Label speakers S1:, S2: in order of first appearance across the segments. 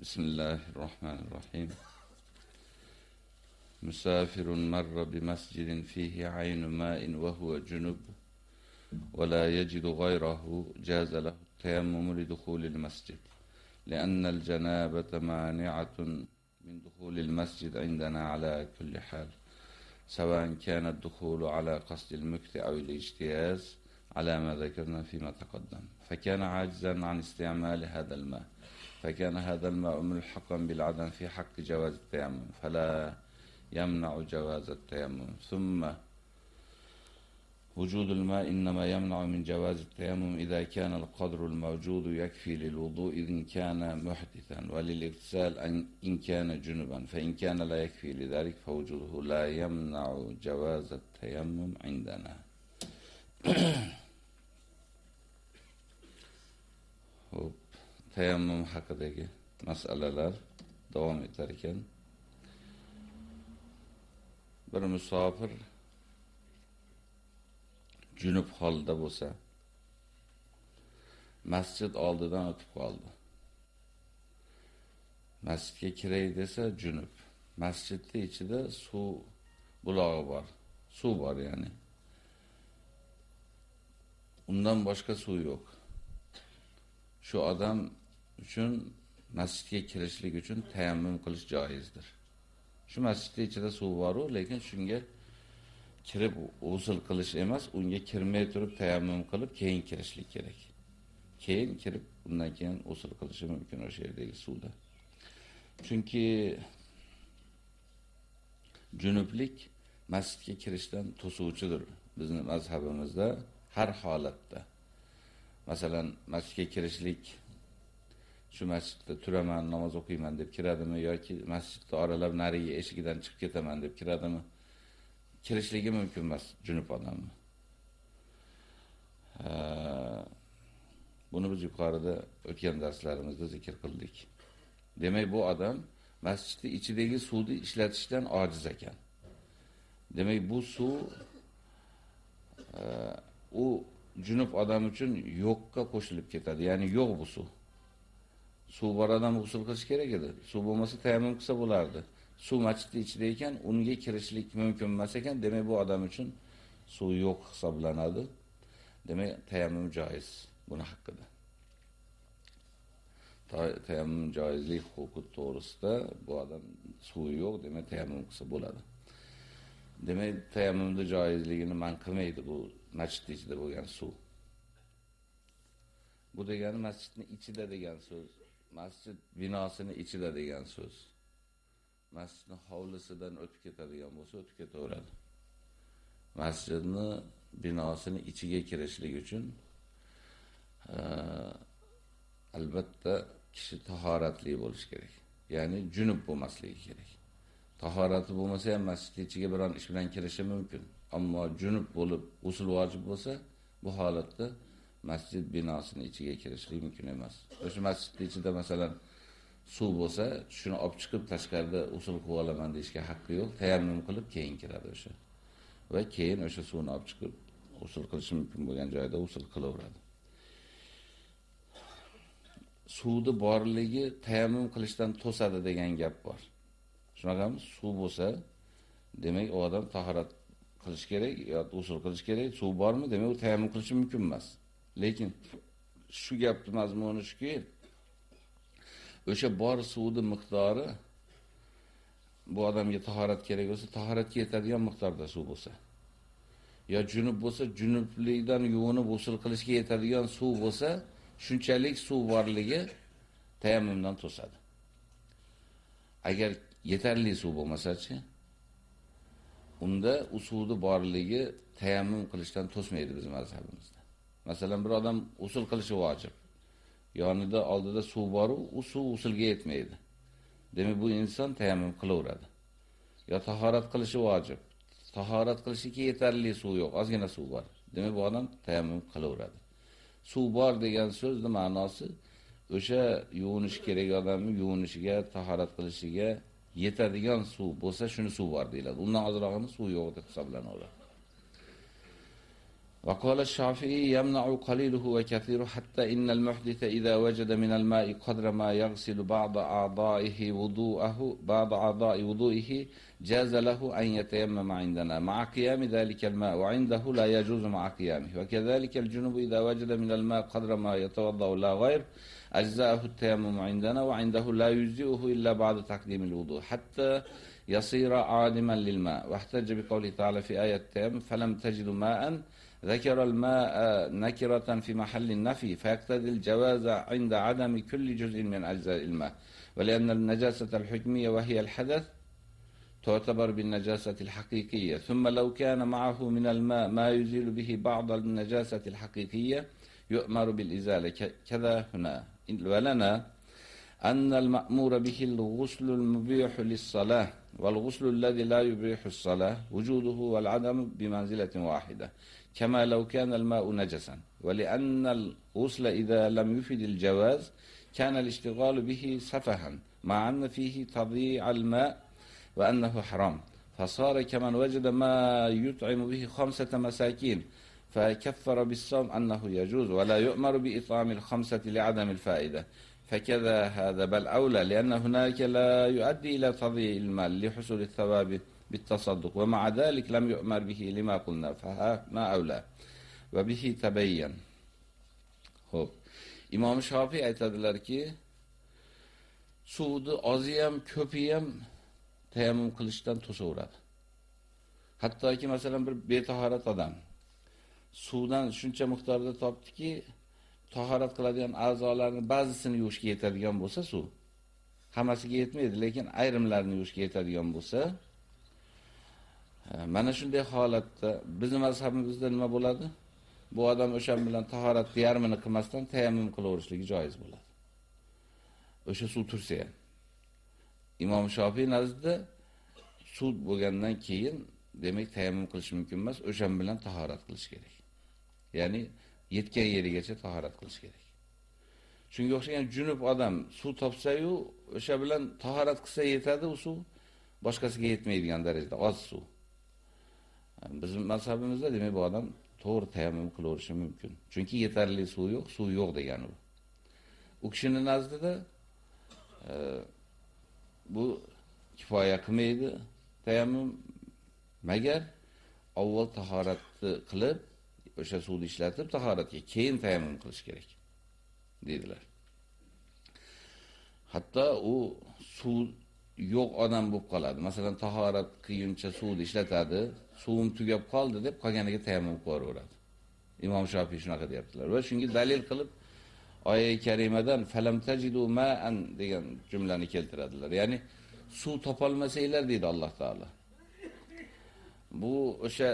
S1: بسم الله الرحمن الرحيم. مسافر مر بمسجد فيه عين ماء وهو جنب ولا يجد غيره جاز له التيمم لدخول المسجد لأن الجنابة مانعة من دخول المسجد عندنا على كل حال سواء كان الدخول على قصد المكت أو الاجتياز على ما ذكرنا فيما تقدم. فكان عاجزا عن استعمال هذا الماء. فكان هذا الماء ملحقا بالعدم في حق جواز التيمم فلا يمنع جواز التيمم. ثم وجود الماء إنما يمنع من جواز التيمم إذا كان القدر الموجود يكفي للوضوء إن كان محدثا وللاغتسال إن كان جنبا فإن كان لا يكفي لذلك فوجوده لا يمنع جواز التيمم عندنا. tayammum haqidagi masalalar davom etar ekan. Bir musofir junub holda bo'lsa, masjid oldidan o'tib qoldi. Masjidga kiray desa junub. Masjidning ichida suv bulog'i bor. Suv bor ya'ni. Undan boshqa suv yo'q. Shu odam uchun masjidga kirishlik uchun tayammum qilish joizdir. Shu masjidning ichida suv bor-u, lekin shunga kirib usul qilish emas, unga kirmay turib tayammum qilib keyin kirishlik kerak. Keyin kirib, undan keyin usul qilishi mumkin o'sha yerdagi suvda. Chunki junublik masjidga kirishdan to'suvchidir bizning mazhabimizda har holatda. Masalan, masjidga kirishlik shu masjidda turaman, namoz o'qiyman deb kiradimi yoki masjidni oralab nariga eshigidan chiqib ketaman deb kiradimi? kirishligi mumkin emas junub odamni. Buni biz yuqorida o'tgan darslarimizda zikr qildik. Demak, bu odam masjidning ichidagi suvni ishlatishdan ojiz ekan. Demak, bu suv e, u junub odam uchun yo'qqa qo'shilib ketadi. Ya'ni yo'q bu suv. Suv bor odam g'usl qilish kerak edi. Suv bo'lmasa tayammum qilsa bo'lardi. Suv masjidning ichida ekan, unga kirishlik mumkin emas ekan, demak bu odam uchun suv yo'q hisoblanadi. Demak, tayammum joiz buni haqida. Tayammum joizlik huquqi to'g'risida bu odam suvi yo'q, demak tayammum qilsa bo'ladi. Demak, tayammumda joizligini man qilmaydi bu masjidning ichida bo'lgan suv. Bu degani masjidning ichida degan so'z. Masjid binosini ichida degan so'z. Masjidni hovlisidan o'tib ketadigan bo'lsa, o'tib ketaveradi. Masjidni binosini ichiga kirishlik uchun e, albatta kishi tahoratli bo'lish kerak. Ya'ni junub bo'lmasligi kerak. Tahorati bo'lmasa ham masjid ichiga biron ish bilan kirishi mumkin. Ammo junub bo'lib usul vojib bo'lsa, bu holatda masjid binosining ichiga kirishlik mumkin emas. O'sha masjidning ichida masalan suv bo'lsa, shuni olib chiqib tashqarida usul qilib olaman deishga haqqi yo'q. Tayammum qilib keyin kiradi o'sha. Va keyin o'sha suvni olib chiqib usul qilish mumkin bo'lgan joyda usul qilaveradi. Suvni borligi tayammum qilishdan to'sadi degan gap bor. Shunaqami? Suv bo'lsa, demak, u odam tahorat qilish kerak yoki usul qilish kerak. Suv bormi? Demak, u tayammum qilishi mumkin emas. Lekin shu gapning mazmuni shuki, o'sha bor suvni miqdori bu odamga tahorat kerak bo'lsa, tahoratga yetadigan miqdorda suv bo'lsa. yo junub bo'lsa, junublikdan yuvinib g'usul qilishga yetadigan suv bo'lsa, shunchalik suv borligi tayammumdan to'sadi. Agar yetarli suv bo'lmasa-chi, unda suvni borligi tayammum qilishdan to'smaydi biz mazhabimizda. Masalan, bir odam usul qilishi vojib. Yonida oldida suv bor, u suv usulga yetmaydi. Demak, bu inson tayammum qilaveradi. Yo tahorat qilishi vojib. Tahorat qilishiga yetarli suv yo'q, ozgina suv bor. Demak, bu odam tayammum qilaveradi. Suv bor degan so'zning ma'nosi o'sha yuvinish kerak odamning yuvinishiga, tahorat qilishiga yetadigan suv bo'lsa, shuni suv bor deyiladi. Undan ozrog'ini suv yo'q deb hisoblanadi. وقال الشافعي يمنع قليله وكثيره حتى إن المحدث إذا وجد من الماء قدر ما يغسل بعض أعضائه وضوءه بعض أعضاء وضوئه جاز له أن يتيمم عندنا. مع قيام ذلك الماء وعنده لا يجوز مع قيامه. وكذلك الجنوب إذا وجد من الماء قدر ما يتوضأ لا غير أجزاءه التيمم عندنا وعنده لا يجزئه إلا بعد تقديم الوضوء. حتى يصير عالما للماء. واحتج بقوله تعالى في آية التيمم فلم تجدوا ماء ذكر الماء نكرة في محل النفي فيقتضي الجواز عند عدم كل جزء من أجزاء الماء. ولأن النجاسة الحكمية وهي الحدث تعتبر بالنجاسة الحقيقية. ثم لو كان معه من الماء ما يزيل به بعض النجاسة الحقيقية يؤمر بالإزالة. كذا هنا. ولنا أن المأمور به الغسل المبيح للصلاة والغسل الذي لا يبيح الصلاة وجوده والعدم بمنزلة واحدة. كما لو كان الماء نجسا. ولأن الغسل إذا لم يفد الجواز كان الاشتغال به سفها مع أن فيه تضييع الماء وأنه حرام. فصار كمن وجد ما يطعم به خمسة مساكين فكفر بالصوم أنه يجوز ولا يؤمر بإطعام الخمسة لعدم الفائدة. فكذا هذا بل أولى لأن هناك لا يؤدي إلى تضييع المال لحصول الثواب بالتصدق ومع ذلك لم يؤمر به لما قلنا فما أولى وبه تبين Xo'p. Imom Shofiy aytadilarki, suvni ozi ham, ko'pi ham tayammum qilishdan to'saveradi. Hattoki masalan bir betahorat odam suvdan shuncha miqdorda topdiki, tahorat qiladigan a'zolarning ba'zisini yuvishga yetadigan bo'lsa suv, hammasiga yetmaydi, lekin ayrimlarini yuvishga yetadigan bo'lsa, mana shunday holatda bizning mazhabimizda nima bo'ladi? Bu odam o'sha bilan tahoratni yarmini qilmasdan tayammum qilaverishligi joiz bo'ladi. O'sha suv tursa ham. Imom Shofiy nazdida suv bo'lgandan keyin demak tayammum qilish mumkin emas, o'sha bilan tahorat qilish kerak. Ya'ni yetgan yerigacha tahorat qilish kerak. Shunga o'xshagan junub odam suv topsa-yu, o'sha bilan tahorat qilsa yetadi u suv, boshqasiga yetmaydigan darajada oz suv. Bizim mazhabimizda demak bu odam to'g'ri tayammum qilaverishi mumkin. Chunki yetarli suv yo'q, suv yo'q degani bu. U kishining nazdida e, bu kifoya qilmaydi tayammum magar avval tahoratni qilib, o'sha suvni ishlatib tahoratga keyin tayammum qilish kerak dedilar. Hatto u suv yo'q odam bo'lib qoladi. Masalan, tahorat qiyuncha suvni ishlatadi, suvim tugab qoldi deb qolganiga tayammum qilaveradi. Imom Shofiy shunaqa deyaptilar. Va shunga dalil qilib oyat karimadan falam tajidu ma'an degan jumlani keltiradilar. Ya'ni suv topolmasanglar deydi Alloh taolo. Bu o'sha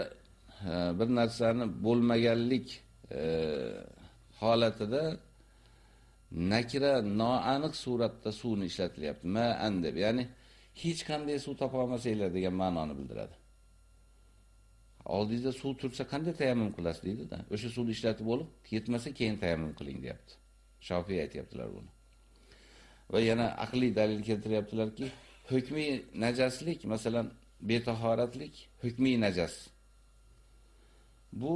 S1: e, bir narsani bo'lmaganlik e, holatida nakira noaniq suratda suvni ishlatilyapti. Ma'an deb, ya'ni hech qanday suv topa olmasanglar degan ma'noni bildiradi. Oldingizda suv tursa qanday tayammum qilasiz deydi-da. O'sha suvni ishlatib olib yetmasa keyin tayammum qiling deyapti. Shofiy aytibdilar buni. Va yana aqliy dalil keltiryaptilarki, hukmiy najaslik, masalan, betahoratlik hukmiy najas. Bu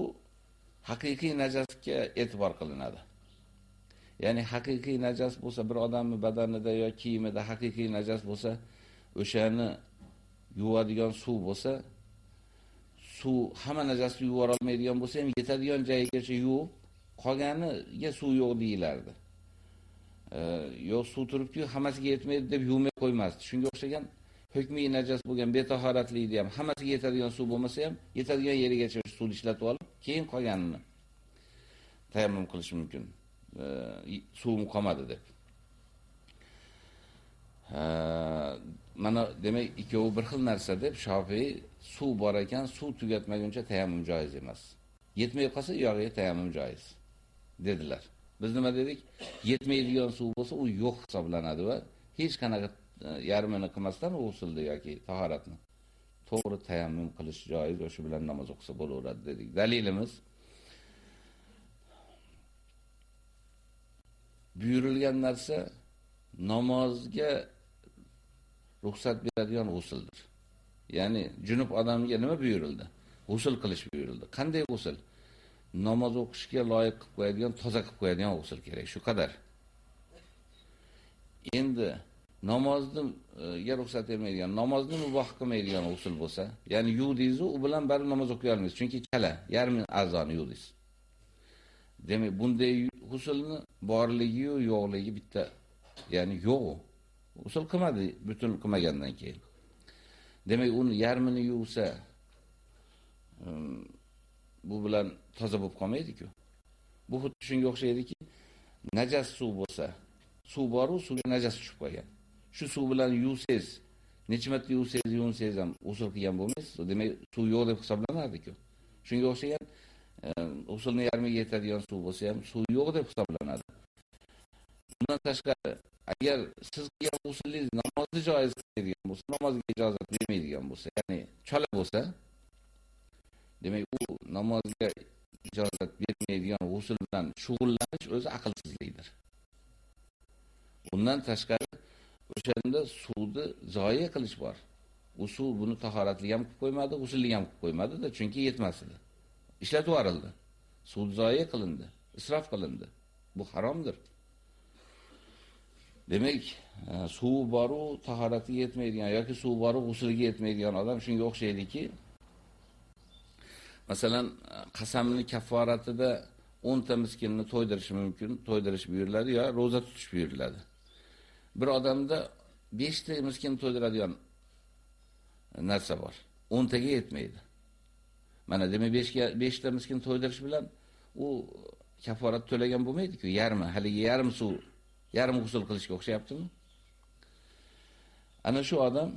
S1: haqiqiy najasga e'tibor qilinadi. Ya'ni haqiqiy najas bo'lsa, bir odamning badanida yoki kiyimida haqiqiy najas bo'lsa, o'shani yuvadigan suv bo'lsa, suv hamma najosatni yuvib olmaydigan bo'lsa ham yetadigan joyigacha yuvib, qolganiga suv yo'q deyilardi. Yo'q suv turibdiyu hammasiga yetmaydi deb yuvmay qo'ymasdi. Shunga o'xshagan hukmiy najas bo'lgan betahoratlikni ham hammasiga yetadigan suv bo'lmasa ham yetadigan yerigacha suvni ishlatib olib, keyin qolganini tayammum qilish mumkin. Suvim qolmadi deb. Mana demak ikkovi bir xil narsa deb Shofiy suv bor ekan, suv tugatmaguncha tayammum joiz emas. Yetmay qolsa yog'iga tayammum joiz dedilar. Biz nima dedik? Yetmaydigan suv bo'lsa, u yo'q hisoblanadi va hech qanaqa e, yarmini qilmasdan g'usulni yoki tahoratni to'g'ri tayammum qilish joiz o'sha bilan namoz o'qisa bo'laveradi dedik. Dalilimiz buyurilgan narsa namozga ruxsat beradigan g'usuldir. Ya'ni junub odamga nima buyurildi? G'usul qilish buyurildi. Qanday g'usul? namoz o'qishga loyiq qilib qo'yadigan, toza qilib qo'yadigan g'usl kerak, shu qadar. Endi namozni e, ga ruxsat bermaydigan, namozni muboh qilmaydigan g'usl bo'lsa, ya'ni yuvdingiz u bilan bari namoz o'qiy olmaysiz, chunki chala, yarmi a'zoni yuvdingiz. Demak, bunday g'uslni borligi-yu yo'qligi bitta, ya'ni yo'q. Usul qilmadi butun qilmagandan keyin. Demak, uni yarmini yuvsa, um, bu bilan toza bo'lib qolmaydi-ku. Bu xuddi shunga o'xshaydiki, najas suv bo'lsa, suv bor-u, suvga najas tushib qolgan. Shu suv bilan yuvsangiz, necha marta yuvsangiz, yuvinsangiz ham usul qilgan bo'lmaysiz. Demak, suv yo'q deb hisoblanadi-ku. Shunga o'xshagan um, usulni yarmiga yetadigan suv bo'lsa ham suv yo'q deb hisoblanadi. Bundan tashqari, agar siz qilgan usulingiz namozni joiz qiladigan bo'lsa, namozga ijozat bermaydigan bo'lsa, ya'ni chala bo'lsa, demak u namozga ijozat bermaydigan g'usul bilan shug'ullanish o'zi aqlsizlikdir. Bundan tashqari o'shanda suvni zoya qilish bor. U suv buni tahoratli ham qilib qo'ymadi, g'usulli ham qilib qo'ymadi-da, chunki yetmas edi. Ishlatib yuborildi. Suv zoya qilindi, isrof qilindi. Bu haromdir. Demak, e, suv boru tahoratiga yetmaydigan yoki suv boru g'usuliga yetmaydigan odam shunga o'xshaydiki, masalan, qasamni kafforatida 10 ta miskinni to'ydirish mumkin, to'ydirish buyuriladi yo roza tutish buyuriladi. Bir odamda 5 ta miskin to'ydiradigan narsa bor. 10 taga yetmaydi. Mana demak 5 ga 5 ta miskin to'ydirish bilan u kafforat to'lagan bo'lmaydi-ku, yarmi, haligi yarim suv, yarim g'usul qilishga o'xshayaptimi? Ana shu odam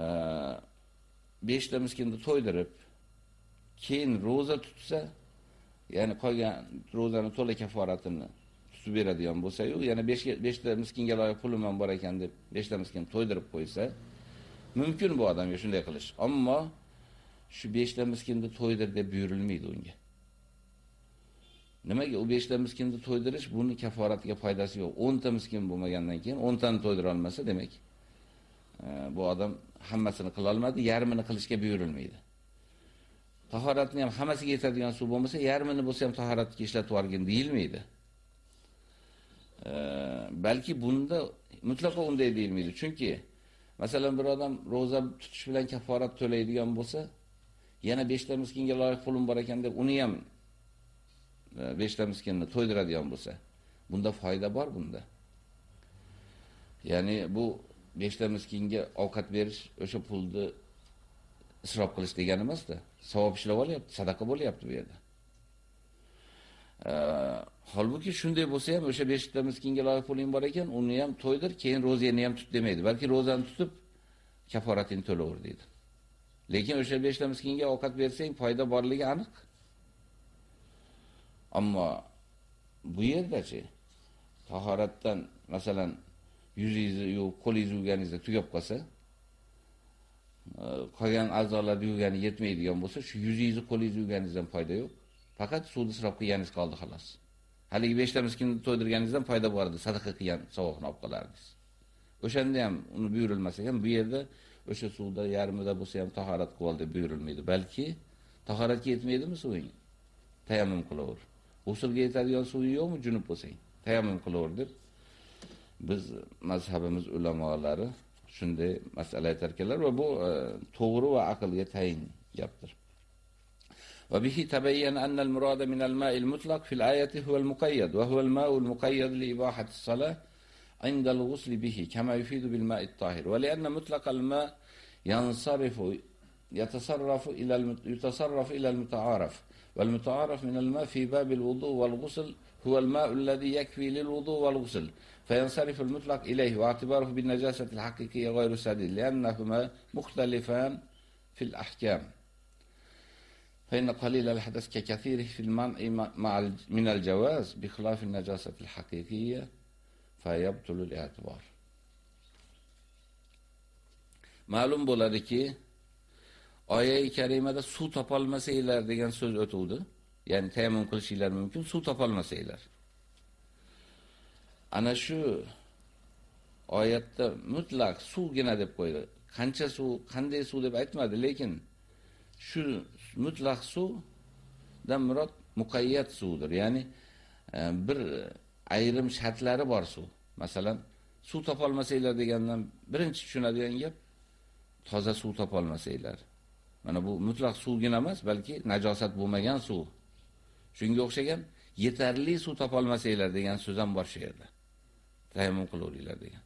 S1: e, 5 ta miskinni to'ydirib, keyin roza tutsa, ya'ni qolgan rozani to'la kaforatini tutib beradigan bo'lsa-yu, yana 5 5 ta miskinga loyiq pulim ham bor ekan deb 5 ta miskin to'ydirib qo'ysa, mumkin bu odamga shunday qilish. Ammo shu 5 ta miskinni to'ydir deb buyurilmaydi unga. Nimaga u 5 ta miskinni to'ydirish buni kaforatiga foydasi yo'q. 10 ta miskin bo'lmagandan keyin 10 tani to'ydira olmasa, demak, e, bu odam hammasini qila olmadi, yarmini qilishga buyurilmaydi. Tahoratni ham hammasiga yetadigan suv bo'lmasa, yarmini bo'lsa ham tahoratga ishlatib yuborgin deyilmaydi. E, balki bunda mutlaqo unday deyilmaydi. Chunki masalan bir odam roza tutish bilan kaforat to'laydigan bo'lsa, yana 5 ta miskinga loyiq pulim bor ekan deb uni ham 5 miskinni to'ydiradigan bo'lsa, bunda foyda bor bunda. Ya'ni bu beshta miskinga ovqat berish o'sha pulni isrof qilish degani emasda, Savob ishlab olyapti, sadaqa bo'lyapti bu yerda. Holbuki shunday bo'lsa ham o'sha beshta miskinga loyiq puling bor ekan, uni ham to'ydir, keyin rozani ham tut demaydi. Balki rozani tutib kaforatini to'laver deydi. Lekin o'sha beshta miskinga ovqat bersang, foyda borligi aniq. Ammo bu yerdachi tahoratdan masalan yuzingizni yuvib, qo'lingizni yuvganingizda tugab qolsa, e, qolgan a'zolarni yuvgani yetmaydigan bo'lsa, shu yuzingizni, qo'lingizni yuvganingizdan foyda yo'q. Faqat suvni isrof qilganingiz qoldi xolos. Haligi 5 ta miskinni to'ydirganingizdan foyda bor edi, sadaqa qilgan savobni olib qolardingiz. O'shanda ham uni buyurilmas ekan, bu yerda o'sha suvda yarmida bo'lsa ham tahorat qilib deb buyurilmaydi. Balki tahoratga yetmaydimi suving? Tayammum qilaver. G'usulga yetadigan suving yo'qmi junub bo'lsang? Tayammum qilaver deb biz mazhabimiz ulamolari shunday masala aytar ekanlar va bu to'g'ri va aqlga tayin gapdir. وبه تبين أن المراد من الماء المطلق في الآية هو المقيد وهو الماء المقيد لإباحة الصلاة عند الغسل به كما يفيد بالماء الطاهر ولأن مطلق الماء ينصرف يتصرف إلى يتصرف إلى المتعارف والمتعارف من الماء في باب الوضوء والغسل هو الماء الذي يكفي للوضوء والغسل فينصرف المطلق إليه واعتباره بالنجاسة الحقيقية غير سديد لأنهما مختلفان في الأحكام. فإن قليل الحدث ككثيره في المنع مع من الجواز بخلاف النجاسة الحقيقية فيبطل الإعتبار. Ma'lum bo'ladiki, oyat karimada suv topolmasanglar degan so'z o'tuvdi. Ya'ni tayammum qilishinglar mumkin, suv topolmasanglar. Ana shu oyatda mutlaq suvgina deb qo'ydi. Qancha suv, qanday suv deb aytmadi, lekin shu mutlaq suvdan murod muqayyat suvdir. Ya'ni e, bir ayrim shartlari bor suv. Masalan, suv topolmasanglar degandan birinchi tushunadigan gap toza suv topolmasanglar. Mana bu mutlaq suvgina emas, balki najosat bo'lmagan suv. Shunga o'xshagan yetarli suv topolmasanglar degan so'z ham bor shu yerda. Tayammum qilaveringlar degan.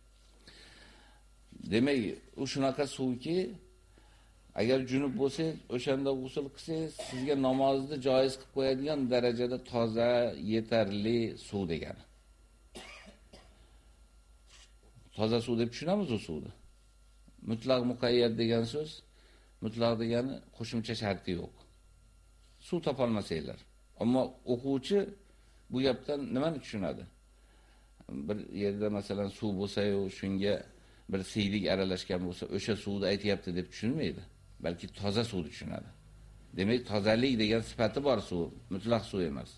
S1: Demak, u shunaqa suvki, agar junub bo'lsangiz, o'shanda g'usl qilsangiz, sizga namozni joiz qilib qo'yadigan darajada toza, yetarli suv degani. Toza suv deb tushunamiz u suvni. Mutlaq muqayyad degan so'z, mutlaq degani qo'shimcha sharti yo'q. Suv topolmasanglar. Ammo o'quvchi bu gapdan nimani tushunadi? Bir yerda masalan suv bo'lsa-yu, shunga bir siydik aralashgan bo'lsa, o'sha suvni aytyapti deb tushunmaydi. balki toza suvni tushunadi. Demak, tozalik degan sifati bor suv, mutlaq suv emas.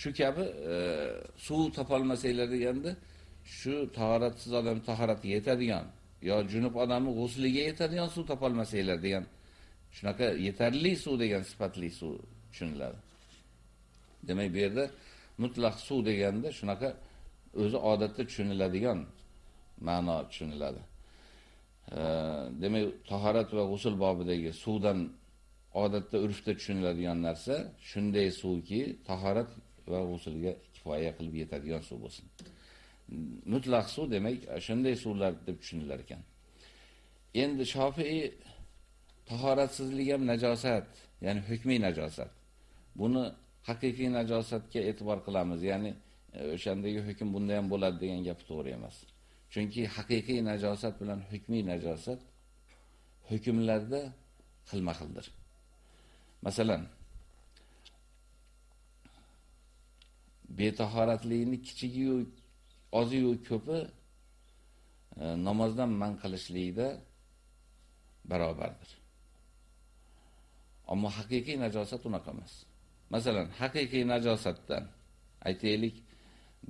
S1: Shu kabi e, suv topolmasanglar deganda, shu tahoratsiz odam tahoratiga yetadigan yo junub odamni g'usliga yetadigan suv topolmasanglar degan shunaqa yetarli suv degan sifatli suv tushuniladi. Demak, bu yerda mutlaq suv deganda shunaqa o'zi odatda tushuniladigan ma'no tushuniladi. demak tahorat va g'usul bobidagi suvdan odatda urfda tushuniladigan narsa shunday suvki tahorat va g'usulga kifoya qilib yetadigan suv bo'lsin. Mutlaq suv demak shunday suvlar deb tushunilar ekan. Endi Shofiy tahoratsizlik ham najosat, ya'ni hukmiy najosat. Buni haqiqiy najosatga e'tibor qilamiz, ya'ni e, o'shandagi hukm bunda ham bo'ladi degan gap to'g'ri emas. Chunki haqiqiy najosat bilan hukmiy najosat hukmlarda xilma-xildir. Masalan, betahoratlikni kichigi oziyu ko'pi e, namozdan man qilishlikda barobardir. Ammo haqiqiy najosat unaqa emas. Masalan, haqiqiy najosatdan aytaylik,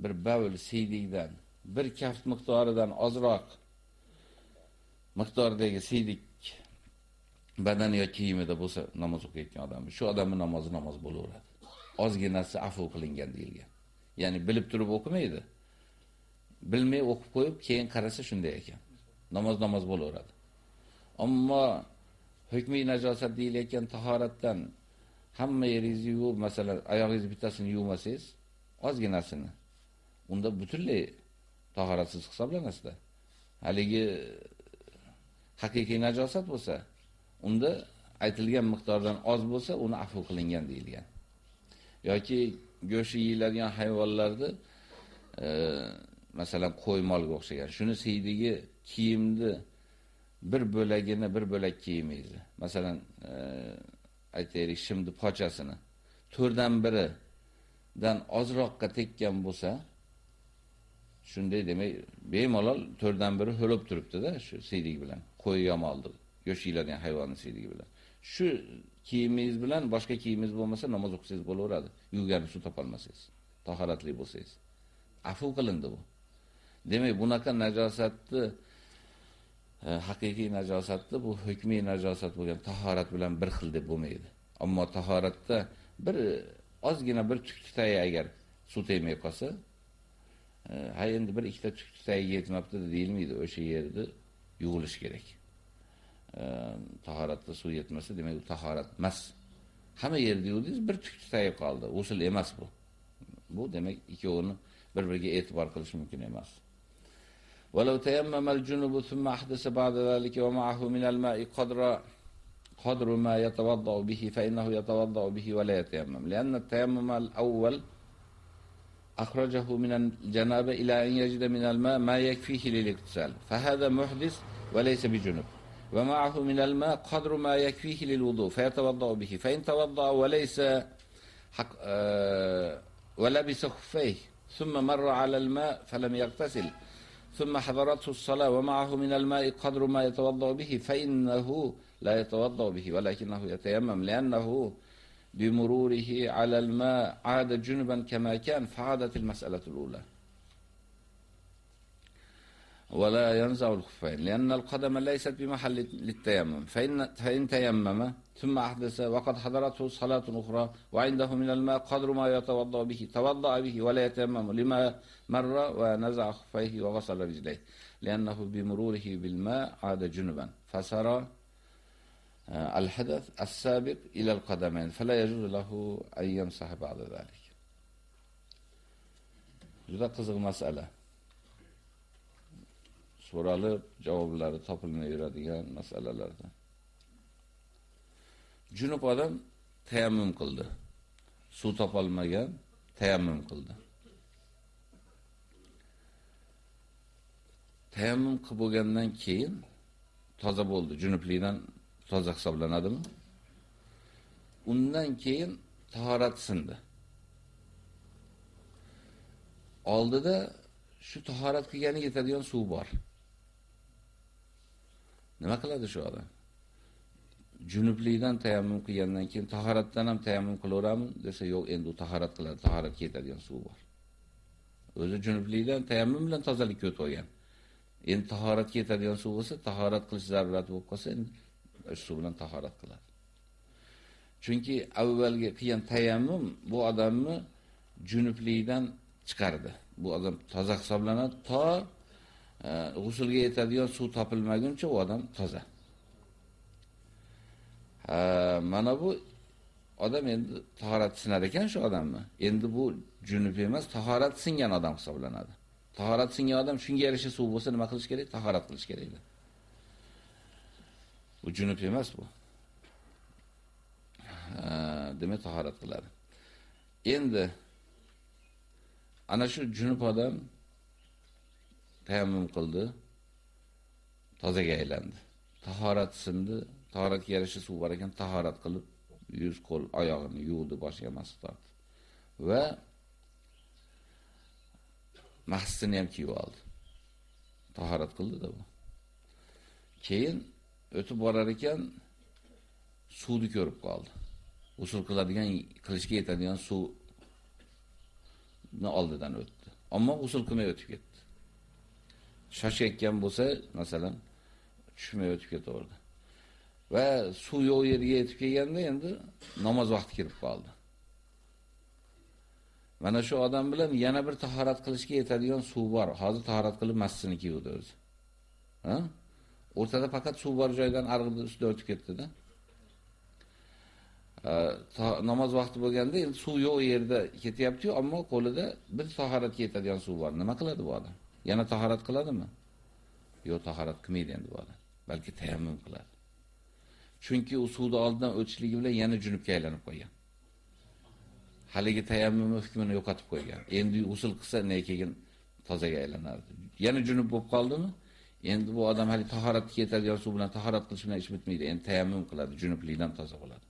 S1: bir bavl siydikdan bir kaft miqdoridan ozroq miqdordagi siydik badan yo kiyimida bo'lsa namoz o'qiyotgan odam, shu odamning namozi namoz bo'laveradi. Ozginasi afv qilingan deyilgan. Ya'ni bilib turib o'qimaydi. Bilmay o'qib qo'yib, keyin qarasa shunday ekan. Namoz namoz bo'laveradi. Ammo hukmiy najosat deyilayotgan tahoratdan hamma yeringizni yuvib, masalan, oyog'ingizni bittasini yuvmasangiz, ozginasini unda butunlay tahoratsiz hisoblanasiz. Haligi haqiqiy najosat bo'lsa, unda aytilgan miqdordan oz bo'lsa, uni afv qilingan deyilgan. yoki go'shti yeyiladigan hayvonlarni e, masalan qo'y molga o'xshagan. Shuni siydigi kiyimni bir bo'lagini bir bo'lak kiymaydi. Masalan, e, aytaylik, shimni pochasini. To'rdan biridan ozroqqa tekkan bo'lsa, shunday demak bemalol 4 dan biri ho'lib turibdi-da shu siydik bilan. Qo'y yomoldi go'sht yeyiladigan hayvonning siydigi bilan. Shu kiyimingiz bilan boshqa kiyimingiz bo'lmasa namoz o'qisangiz bo'laveradi. Yuvgan suv topolmasangiz tahoratli bo'lsangiz. Afu qilindi bu. Demak bunaqa najosatni e, haqiqiy najosatni bu hukmiy najosat bo'lgan tahorat bilan bir xil deb bo'lmaydi ammo tahoratda bir ozgina bir tuktayi agar suv tegmay qolsa e, ha endi bir ikkita tutsaga yetmabdi deyilmaydi. O'sha yerda yuvilish kerak. E, tahoratda suv yetmasa, demak u tahorat emas. Hamma yerda yuvdingiz, bir tutsaga qoldi. Usul emas bu. Bu demak ikkovini bir-biriga e'tibor qilish mumkin emas. ولو تيمم الجنب ثم أحدث بعد ذلك ومعه من الماء قدر قدر ما يتوضأ به فإنه يتوضأ به ولا يتيمم لأن التيمم الأول أخرجه من الجنابة إلى أن يجد من الماء ما يكفيه للاغتسال فهذا محدث وليس بجنب ومعه من الماء قدر ما يكفيه للوضوء فيتوضأ به فإن توضأ وليس حق آه ولبس خفيه ثم مر على الماء فلم يغتسل ثم حضرته الصلاة ومعه من الماء قدر ما يتوضأ به فإنه لا يتوضأ به ولكنه يتيمم لأنه بمروره على الماء عاد جنبا كما كان فعادت المسألة الأولى. ولا ينزع الخفين لأن القدم ليست بمحل للتيمم فإن, فإن تيمم ثم أحدث وقد حضرته صلاة أخرى وعنده من الماء قدر ما يتوضأ به توضأ به ولا يتيمم لما مر ونزع خفيه وغسل رجليه لأنه بمروره بالماء عاد جنبا فسرى الحدث السابق إلى القدمين فلا يجوز له أن يمسح بعد ذلك juda qiziq masala. So'ralib, javoblari topilmay yuradigan masalalardan. Junub odam tayammum qildi. Suv topolmagan, tayammum qildi. Tayammum qilib bo'lgandan keyin toza bo'ldi. Junublikdan toza hisoblanadimi? Undan keyin tahorat sindi. oldida shu tahorat qilgani yetadigan suv bor. Nima qiladi shu odam? Junublikdan tayammum qilgandan keyin tahoratdan ham tayammum qilaveramiz desa, yo'q, endi u tahorat qiladi, tahorat ketadigan suv bor. O'zi junublikdan tayammum bilan tozalikka o'tib olgan. Endi tahorat ketadigan suv bo'lsa, tahorat qilish zarurati bo'lib qolsa, endi suv bilan tahorat qiladi. Chunki avvalgi qilgan tayammum bu odamni junublikdan chiqardi. Bu odam toza hisoblanadi to ta Э, g'usulga yetadigan suv topilmaguncha u odam toza. Э, mana bu odam endi tahorat sinar ekan shu odamni. Endi bu junub emas, tahorat singan odam hisoblanadi. Tahorat singan odam shunga yarasha suv bo'lsa nima qilish kerak? Tahorat qilish kerak edi. Bu junub emas bu. Э, demak tahorat qiladi. Endi ana shu junub odam tayammum qildi, tozaga aylandi. Tahorat sindi, tahoratga yarasha suv bor ekan, tahorat qilib, yuz, qo'l, oyog'ini yuvdi, boshiga masx tortdi. Va mahsini ham kiyib oldi. Tahorat qildi-da bu. Keyin o'tib borar ekan, suvni ko'rib qoldi. Usul qiladigan, qilishga yetadigan suv oldidan o'tdi. Ammo usul qilmay o'tib ketdi. Shoshayotgan bo'lsa, masalan, tushmay o'tib ketaverdi. Va suv yo'q yerga yetib kelganda endi namoz vaqti kirib qoldi. Mana shu odam bilan yana bir tahorat qilishga yetadigan suv bor. Hozir tahorat qilib masjidni kiyuvdi o'zi. Ha? O'rtada faqat suv bor joydan arg'ib ustida o'tib ketdi-da. namoz vaqti bo'lganda endi suv yo'q yerda ketyapti-yu, ammo qo'lida bir tahoratga yetadigan suv bor. Nima qiladi bu odam? Yana tahorat qiladimi? Yo'q, tahorat qilmaydi endi bu odam. Balki tayammum qiladi. Chunki u suvni oldidan o'tishligi bilan yana junubga aylanib qolgan. Haligi tayammum hukmini yo'qotib qo'ygan. Endi usul qilsa ne keyin tozaga aylanardi. Yana junub bo'lib qoldimi? Endi bu odam hali tahoratga yetadigan suv bilan tahorat qilish bilan ish bitmaydi. Endi tayammum qiladi, junublikdan toza bo'ladi.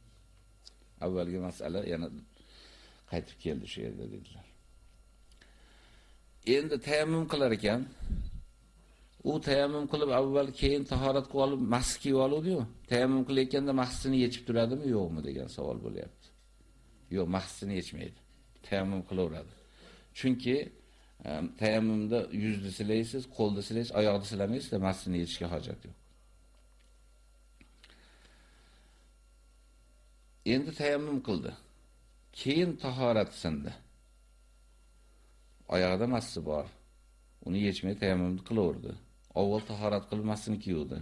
S1: avvalgi masala yana qaytib keldi shu yerda dedilar. Endi tayammum qilar ekan, u tayammum qilib avval keyin tahorat qilib olib masx kiyib oladi-yu. Tayammum qilayotganda mahsini yechib turadimi, yo'qmi degan savol bo'lyapti. Yo'q, mahsini yechmaydi. Tayammum qilaveradi. Chunki e, tayammumda yuzni silaysiz, qo'lni silaysiz, oyoqni silamaysiz, mahsini yechishga hojat yo'q. Endi tayammum qildi. Keyin tahorat sindi. Oyog'ida massi bor. Uni yechmay tayammumni qilaverdi. Avval tahorat qilib massini kiyuvdi.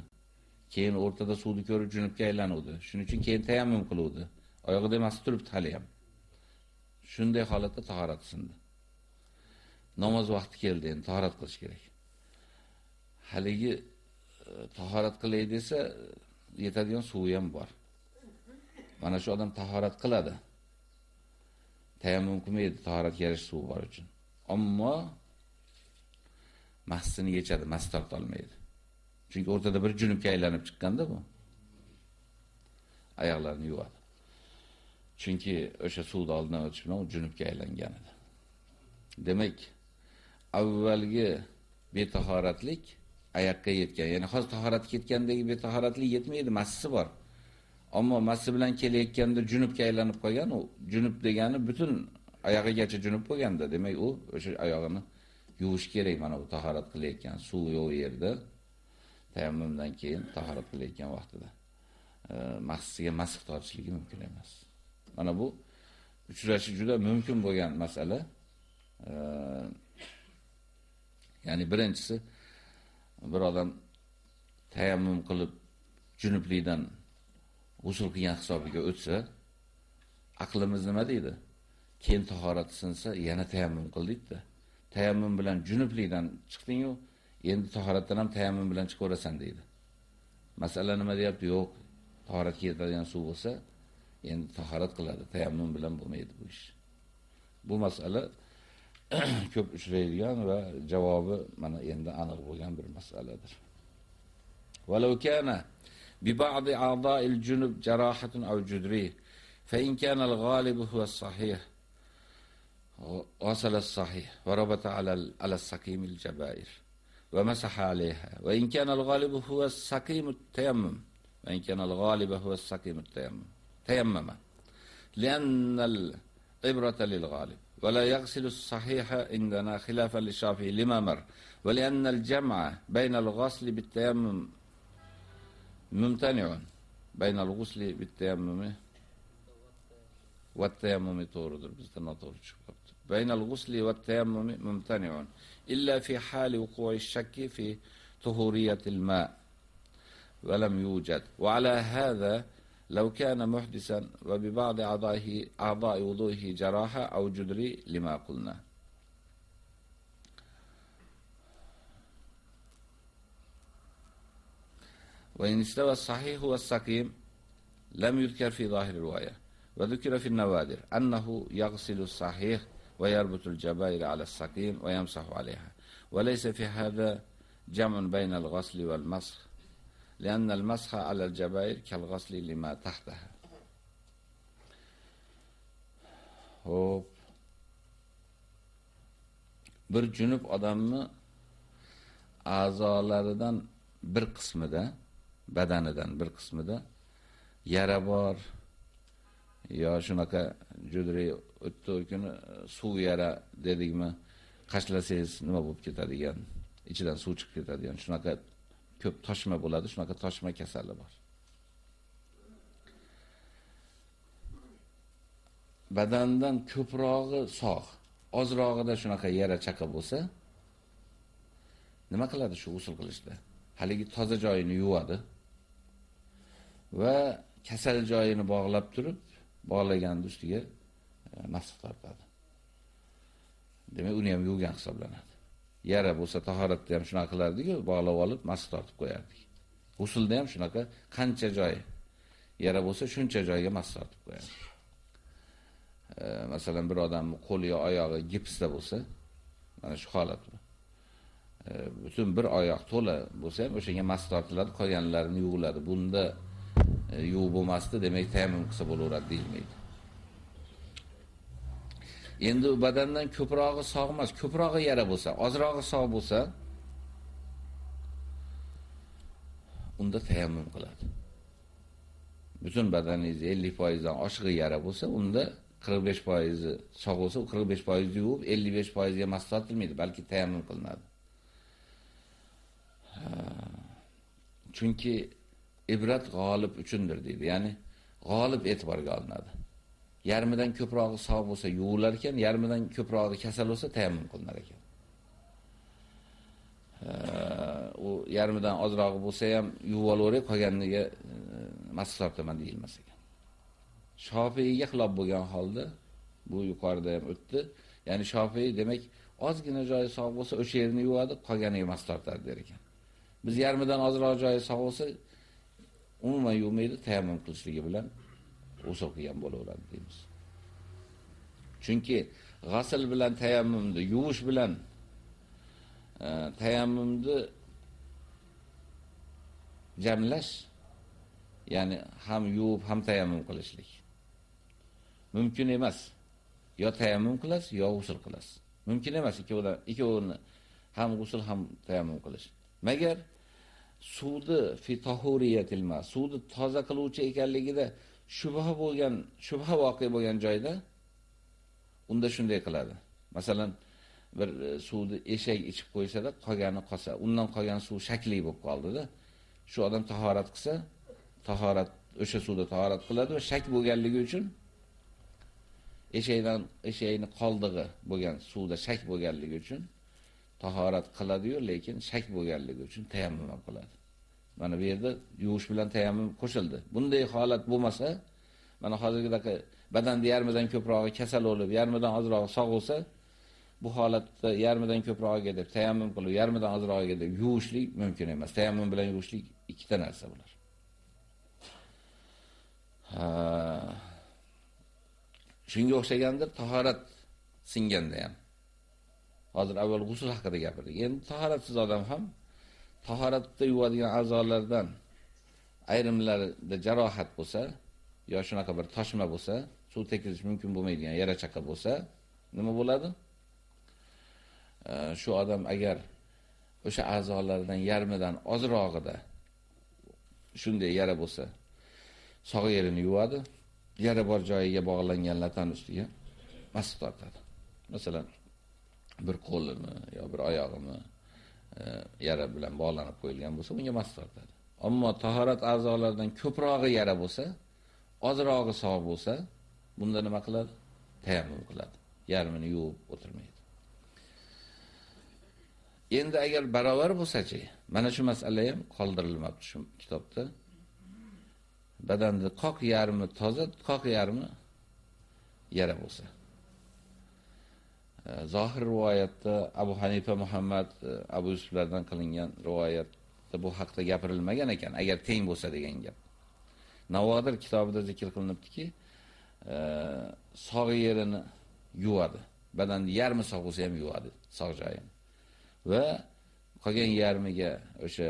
S1: Keyin o'rtada suvni ko'rib junubga aylanuvdi. Shuning uchun keyin tayammum qiluvdi. Oyog'ida massi turibdi hali ham. Shunday holatda tahorat sindi. Namoz vaqti keldi, endi tahorat qilish kerak. Haligi e, tahorat qilay desa, yetadigan suvi ham bor. Mana shu odam tahorat qiladi. Tayammum qilmaydi, tahorat yarish suv bor uchun. Ammo mahsini yechadi, mas torta olmaydi. Chunki o'rtada bir junubga aylanib chiqqanda bu. Oyoqlarini yuvadi. Chunki o'sha suvni oldidan o'tish bilan u junubga aylangan edi. Demak, avvalgi betahoratlik oyoqqa yetgan. Ya'ni hozir tahorat ketgandagi betahoratlik yetmaydi, massi bor. Ammo massi bilan kelayotganda junubga aylanib qolgan, u junub degani butun oyog'igacha junub bo'lganda, demak u o'sha oyog'ini yuvish kerak mana bu tahorat qilayotgan suv yo'q yerda tayammumdan keyin tahorat qilayotgan vaqtida maqsadiga masx tortishligi mumkin emas. Mana bu uchrashi juda mumkin bo'lgan masala. Ya'ni birinchisi bir odam tayammum qilib junublikdan usul qilgan hisobiga o'tsa, aqlimiz nima deydi? Keyin tahorat sinsa, yana tayammum qildikda. Tayammum bilan junublikdan chiqding-ku, endi tahoratdan ham tayammum bilan chiqaverasan deydi. Masala nima deyapti? Yo'q, tahorat ketadigan suv bo'lsa, endi tahorat qiladi. Tayammum bilan bo'lmaydi bu ish. Bu masala ko'p uchraydigan va javobi mana endi aniq bo'lgan bir masaladir. Walau kana bi ba'di a'da'i junub jarahatun aw judri fa in kana al-ghalib غسل الصحيح وربط على على السقيم الجبائر ومسح عليها وإن كان الغالب هو السقيم التيمم وإن كان الغالب هو السقيم التيمم تيمم لأن العبرة للغالب. ولا يغسل الصحيح عندنا خلافا للشافعي لما مر ولأن الجمع بين الغسل بالتيمم ممتنع بين الغسل بالتيمم والتيمم توردر بين الغسل والتيمم ممتنع إلا في حال وقوع الشك في طهورية الماء ولم يوجد. وعلى هذا لو كان محدثا وببعض أعضائه أعضاء وضوئه جراحة أو جدري لما قلنا. وإن استوى الصحيح والسقيم لم يذكر في ظاهر الرواية وذكر في النوادر أنه يغسل الصحيح ويربط الجبائر على السقيم ويمسح عليها وليس في هذا جمع بين الغسل والمسح لأن المسح على الجبائر كالغسل لما تحتها Hop. Bir junub odamni a'zolaridan bir qismida, badanidan bir qismida yara bor yo shunaqa judri o'tdi kuni e, suv yara dedikmi, qashlasangiz nima bo'lib ketadigan, ichidan suv chiqib ketadigan shunaqa ko'p toshma bo'ladi, shunaqa toshma kasali bor. Badandan ko'prog'i sog', ozrog'ida shunaqa yara chaqa bo'lsa, nima qiladi shu usul qilishda? Haligi toza joyini yuvadi va kasal joyini bog'lab turib, bog'lagan ustiga masx tortadi. Demak, uni ham yuvgan hisoblanadi. yara bo'lsa tahoratda ham shunaqa qilardik-ku, bog'lab olib masx tortib qo'yardik. G'uslda ham shunaqa qancha joy yara bo'lsa shuncha joyga masx tortib qo'yardik. E, masalan, bir odamning qo'li yo oyog'i gipsda bo'lsa, mana shu holat bu. Butun bir oyoq to'la bo'lsa ham o'shanga mas tortiladi, qolganlarini yuviladi. Bunda e, yuvib bo'lmasdi, demak tayammum qilsa bo'laveradi deyilmaydi. Endi u badandan ko'prog'i sog' emas, ko'prog'i yara bo'lsa, ozrog'i sog' bo'lsa, unda tayammum qiladi. Butun badaningiz 50% dan oshig'i yara bo'lsa, unda 45% sog' bo'lsa, 45% yuvib, 55% ga mas tortilmaydi, balki tayammum qilinadi. Chunki ibrat g'olib uchundir deydi. Ya'ni g'olib e'tiborga olinadi. Yarmidan ko'prog'i sog' bo'lsa yuvilar ekan, yarmidan ko'prog'i kasal bo'lsa tayammum qilinar ekan. u yarmidan ozrog'i bo'lsa ham yuvib olaverib qolganiga e, masx tortaman deyilmas ekan. Shofiyga xilof bo'lgan holda bu yuqorida ham o'tdi. Ya'ni Shofiy demak ozgina joyi sog' bo'lsa o'sha yerini yuvadi, qolganiga masx tortadi der ekan. Biz yarmidan ozroq joyi sog' bo'lsa umuman yuvmaydi, tayammum qilishligi bilan g'usl qilgan bo'laveradi deymiz. Chunki g'asl bilan tayammumni yuvish bilan e, tayammumni jamlash, ya'ni ham yuvib ham tayammum qilishlik mumkin emas. Yo tayammum qilasiz, yo g'usl qilasiz. Mumkin emas ikkovidan, ikkovini ham g'usl ham tayammum qilish. Magar suvni fi tahuriyatil ma, suvni toza qiluvchi ekanligida shubha bo'lgan, shubha voqea bo'lgan joyda unda shunday qiladi. Masalan, bir e, suvni eshak ichib qo'ysa-da, qolgani qolsa, undan qolgan suv shakli bo'lib qoldi-da. Shu odam tahorat qilsa, tahorat o'sha suvda tahorat qiladi va shak bo'lganligi uchun eshakdan eshakni qoldig'i bo'lgan suvda shak bo'lganligi uchun tahorat qiladi-yu, lekin shak bo'lganligi uchun tayammum qiladi. Mana bu yerda yuvish bilan tayammum qo'shildi. Bunday holat bo'lmasa, mana hozirgidagi badanda yarmidan ko'prog'i kasal bo'lib, yarmidan ozrog'i sog' bo'lsa, bu holatda yarmidan ko'prog'iga deb tayammum qilib, yarmidan ozrog'iga deb yuvishlik mumkin emas. Tayammum bilan yuvishlik ikkita narsa bular. Ha. Shunga o'xshagandir tahorat singanda ham. Hozir avval g'usl haqida gapirdik. Endi tahoratsiz odam ham tahoratda yuvadigan a'zolardan ayrimlarida jarohat bo'lsa, yo shunaqa bir toshma bo'lsa, suv tekizish mumkin bo'lmaydigan yara chaqa bo'lsa, nima bo'ladi? Shu odam agar o'sha a'zolardan yarmidan ozrog'ida shunday yara bo'lsa, sog' yerini yuvadi, yara bor joyiga bog'langan latan ustiga masht tortadi. Masalan, bir qo'lini yo bir oyog'ini E, yara bilan bog'lanib qo'yilgan bo'lsa, unga mas tortadi. Ammo tahorat a'zolaridan ko'prog'i yara bo'lsa, ozrog'i sog' bo'lsa, bunda nima qiladi? Tayammum qiladi. Yarmini yuvib o'tirmaydi. Endi agar barobar bo'lsa-chi, mana shu masala ham qoldirilmabdi shu kitobda. Badanni qoq yarmi toza, qoq yarmi yara bo'lsa. Э, zohir rivoyatda Abu Hanifa Muhammad e, Abu Yusuflardan qilingan rivoyatda bu haqda gapirilmagan ekan, agar teng bo'lsa degan gap. Navodir kitobida zikr qilinibdiki, e, sog' yerini yuvadi. Badanni yarmi sog' bo'lsa ham yuvadi, sog' joyini. Va qolgan yarmiga o'sha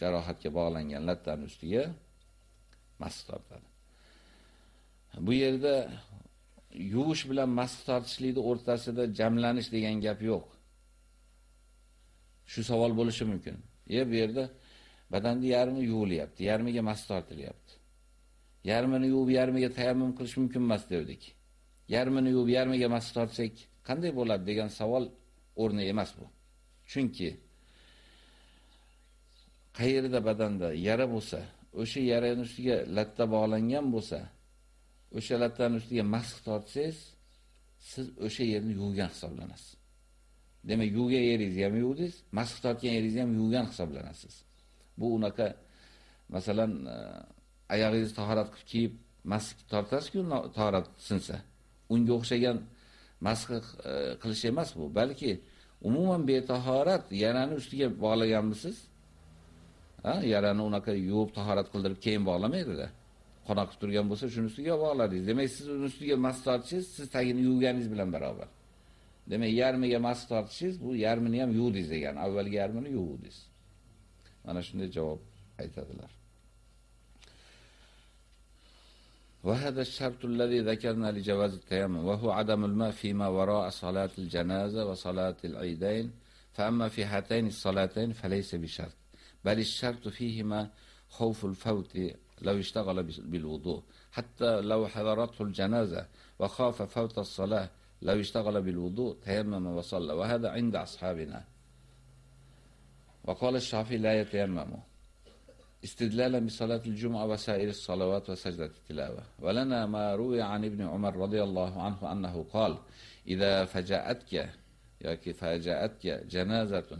S1: jarohatga bog'langan lattaning ustiga mas tortadi. Bu yerda yuvish bilan masx tortishlikni o'rtasida jamlanish degan gap yo'q. Shu savol bo'lishi mumkin. E bu yerda badanni yarmi yuvilyapti, yarmiga masx tortilyapti. Yarmini yuvib, yarmiga tayammum qilish mumkin emas devdik. Yarmini yuvib, yarmiga masx tortsak qanday bo'ladi degan savol o'rni emas bu. Chunki qayerda badanda yara bo'lsa, o'sha yaraning ustiga latta bog'langan bo'lsa, o'sha lattaning ustiga masx tortsangiz, siz o'sha yerni yuvgan hisoblanasiz. Demak, yuvgan yeringizni ham yuvdingiz, masx tortgan yeringizni ham yuvgan hisoblanasiz. Bu unaqa masalan e, oyog'ingizni tahorat qilib kiyib masx tortasiz-ku, tahorat sinsa. Unga o'xshagan masx e, qilish emas bu, balki umuman betahorat yarani ustiga bog'laganmisiz? Ha, yarani unaqa yuvib tahorat qildirib keyin bog'lamaydi-da. qonaqib turgan bo'lsa, shuni ustiga bog'ladingiz. Demak, siz uni ustiga mas tortishingiz siz tagini yuvganingiz bilan barobar. Demak, yarmiga mas tortishingiz bu yarmini ham yuvdingiz degan. Avvalgi yarmini yuvdingiz. Mana shunday javob aytadilar. وهذا الشرط الذي ذكرنا لجواز التيمم وهو عدم الماء فيما وراء صلاة الجنازة وصلاة العيدين فأما في هاتين الصلاتين فليس بشرط بل الشرط فيهما خوف الفوت لو اشتغل بالوضوء. حتى لو حضرته الجنازة وخاف فوت الصلاة لو اشتغل بالوضوء تيمم وصلى. وهذا عند أصحابنا. وقال الشافعي لا يتيمم. استدلالا بصلاة الجمعة وسائر الصلوات وسجدة التلاوة. ولنا ما روي عن ابن عمر رضي الله عنه أنه قال إذا فجاءتك فجاءتك جنازة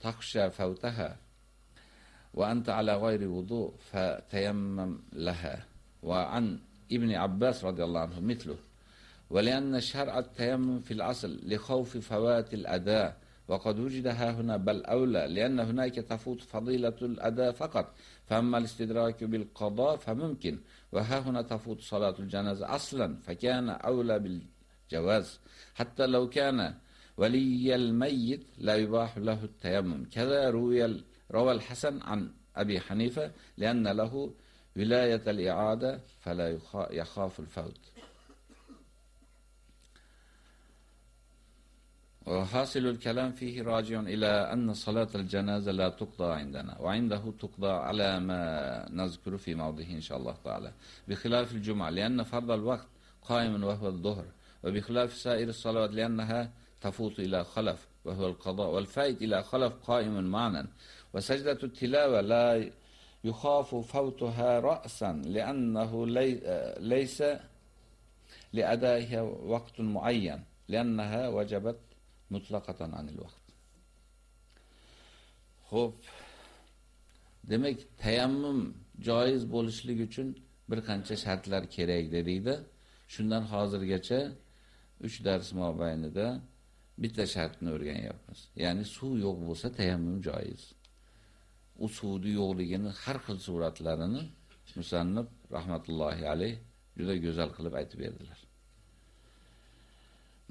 S1: تخشى فوتها وأنت على غير وضوء فتيمم لها. وعن ابن عباس رضي الله عنه مثله ولأن شرع التيمم في الأصل لخوف فوات الأداء وقد وجد ها هنا بل أولى لأن هناك تفوت فضيلة الأداء فقط. فأما الاستدراك بالقضاء فممكن وها هنا تفوت صلاة الجنازة أصلا فكان أولى بالجواز. حتى لو كان ولي الميت لا يباح له التيمم. كذا روي روى الحسن عن أبي حنيفة لأن له ولاية الإعادة فلا يخاف الفوت. وحاصل الكلام فيه راجع إلى أن صلاة الجنازة لا تقضى عندنا وعنده تقضى على ما نذكر في موضعه إن شاء الله تعالى. بخلاف الجمعة لأن فرض الوقت قائم وهو الظهر وبخلاف سائر الصلوات لأنها تفوت إلى خلف وهو القضاء والفائت إلى خلف قائم معنا va sajdatu tilava la yuxafu fawtuha ra'san li'annahu laysa li'adaiha vaqtun muayyan li'annaha wajabat mutlaqatan anil vaqt. Xo'p. Demak, tayammum joiz bo'lishligi uchun bir qancha shartlar kerak dedikda, shundan hozirgacha 3 dars mobaynida bitta shartni o'rganyapmiz. Ya'ni suv yo'q bo'lsa tayammum joiz. Usudi yo'qligini har xil suratlarini Musannib rahmatullohi alayh juda go'zal qilib aytib berdilar.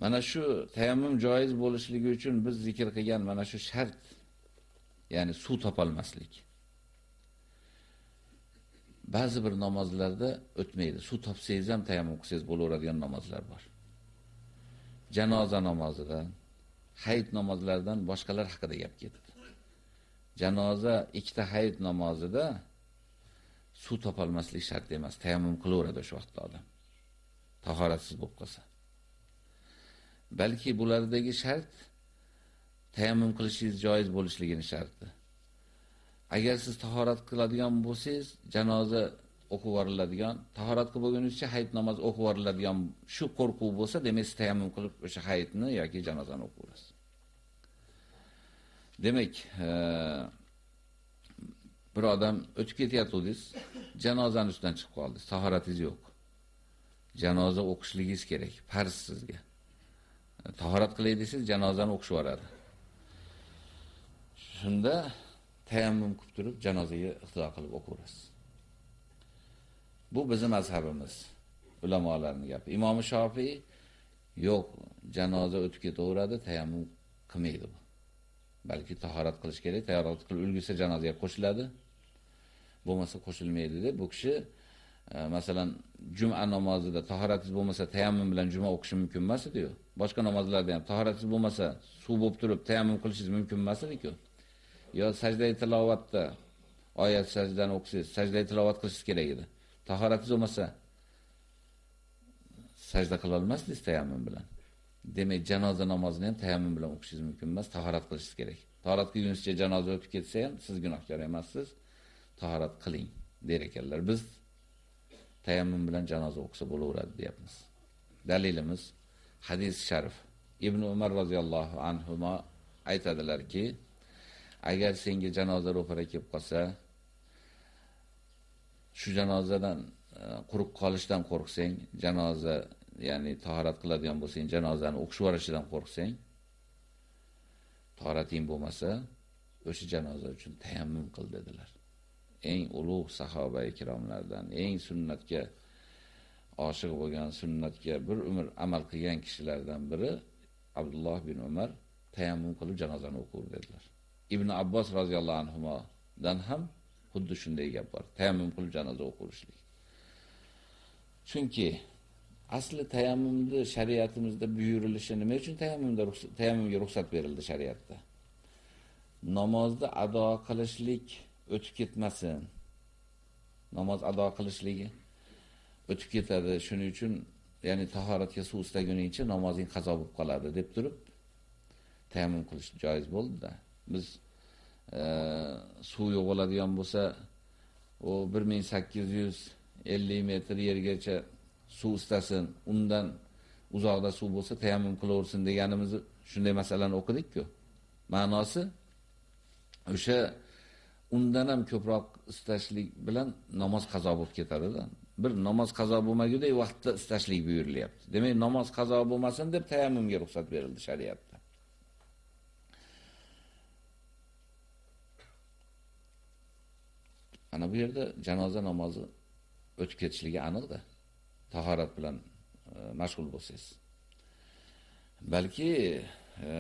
S1: Mana shu tayammum joiz bo'lishligi uchun biz zikr qilgan mana shu shart, ya'ni suv topolmaslik. Ba'zi bir namozlarda o'tmaydi. Suv topsangiz ham tayammum qilsangiz bo'laveradigan namozlar bor. Janoza namozidan, hayit namozlaridan boshqalar haqida gap ketdi. Janoza ikkita hayit namozida suv topolmaslik shart emas, tayammum qilaveradi o'sha vaqtda odam. Tahoratsiz bo'lib qolsa. balki bulardagi shart tayammum qilishingiz joiz bo'lishligini sharti. Agar siz tahorat qiladigan bo'lsangiz, janoza o'qib yuboriladigan, tahorat qilib bo'lguningizcha hayit namoz o'qib yuboriladigan shu qo'rquv bo'lsa, demak siz tayammum qilib o'sha hayitni yoki janozani o'qib o'qiysiz. Demak, e, bir odam o'tib ketyapti janozani ustidan chiqib qoldi, tahoratingiz yo'q. Janoza o'qishligingiz kerak, farz sizga. E, tahorat qilay desangiz janozani o'qishib yuboradi. Shunda tayammum qilib turib janozaga iqtido qilib o'qirasiz. Bu bizning mazhabimiz, ulamolarning gapi. Imom Shofiy yo'q, janoza o'tib ketaveradi, tayammum qilmaydi bu. Balki tahorat qilish kerak, tahorat qilib ulgursa janozaga qo'shiladi. Bo'lmasa qo'shilmaydi deb bu kishi e, masalan juma namozida tahoratsiz bo'lmasa tayammum bilan juma o'qishi mumkin emas edi-ku. Boshqa namozlarda ham tahoratsiz bo'lmasa suv bo'lib turib tayammum qilishingiz mumkin emas edi-ku. Yo sajda tilovatda oyat sajdani o'qisangiz, sajda tilovat qilishingiz kerak edi. Tahoratsiz bo'lmasa sajda qila olmasdingiz tayammum bilan. Demak, janoza namozini ham tayammum bilan o'qishingiz mumkin emas, tahorat qilishingiz kerak. Tahorat qilgunizcha janoza o'tib ketsa ham siz gunohkor emassiz. Tahorat qiling der ekanlar. Biz tayammum bilan janoza o'qisa bo'laveradi deyapmiz. Dalilimiz hadis sharif. Ibn Umar roziyallohu anhu ma aytadilarki, agar senga janoza ro'para kelib qolsa, shu janozadan e, quruq qolishdan qo'rqsang, janoza, ya'ni tahorat qiladigan bo'lsang, janozani o'qishib yuborishidan qo'rqsang, tahorating bo'lmasa, o'sha janoza uchun tayammum qil dedilar. eng ulug' sahoba ikromlardan, eng sunnatga oshiq bo'lgan, sunnatga bir umr amal qilgan kishilardan biri Abdulloh bin Umar tayammum qilib janozani o'qir dedilar. Ibn Abbos roziyallohu anhudan ham xuddi shunday gap bor. Tayammum qilib janoza o'qirishlik. Chunki asli tayammumni shariatimizda buyurilishi nima uchun tayammumda tayammumga ruxsat berildi shariatda? Namozni ado qilishlik o'tib ketmasin. Namoz ado qilishligi o'tib ketadi. Shuning uchun, ya'ni tahoratga suv istaguningcha namozing qazo bo'lib qoladi deb turib tayammum qilish joiz bo'ldi-da. Biz e, suv yo'q bo'ladigan bo'lsa, u 1850 metr yergacha suv istasin, undan uzoqda suv bo'lsa tayammum qilaversin deganimizni shunday masalani o'qidik-ku. Ma'nosi o'sha undan ham ko'proq istashlik bilan namoz qazo bo'lib ketadi-da. Bir namoz qazo bo'lmaguday vaqtda istashlik buyurilyapti. Demak, namoz qazo bo'lmasin deb tayammumga ruxsat berildi shariatda. Ana bu yerda janoza namozi o'tib ketishligi aniqda. Tahorat bilan e, mashg'ul bo'lsangiz. Balki e,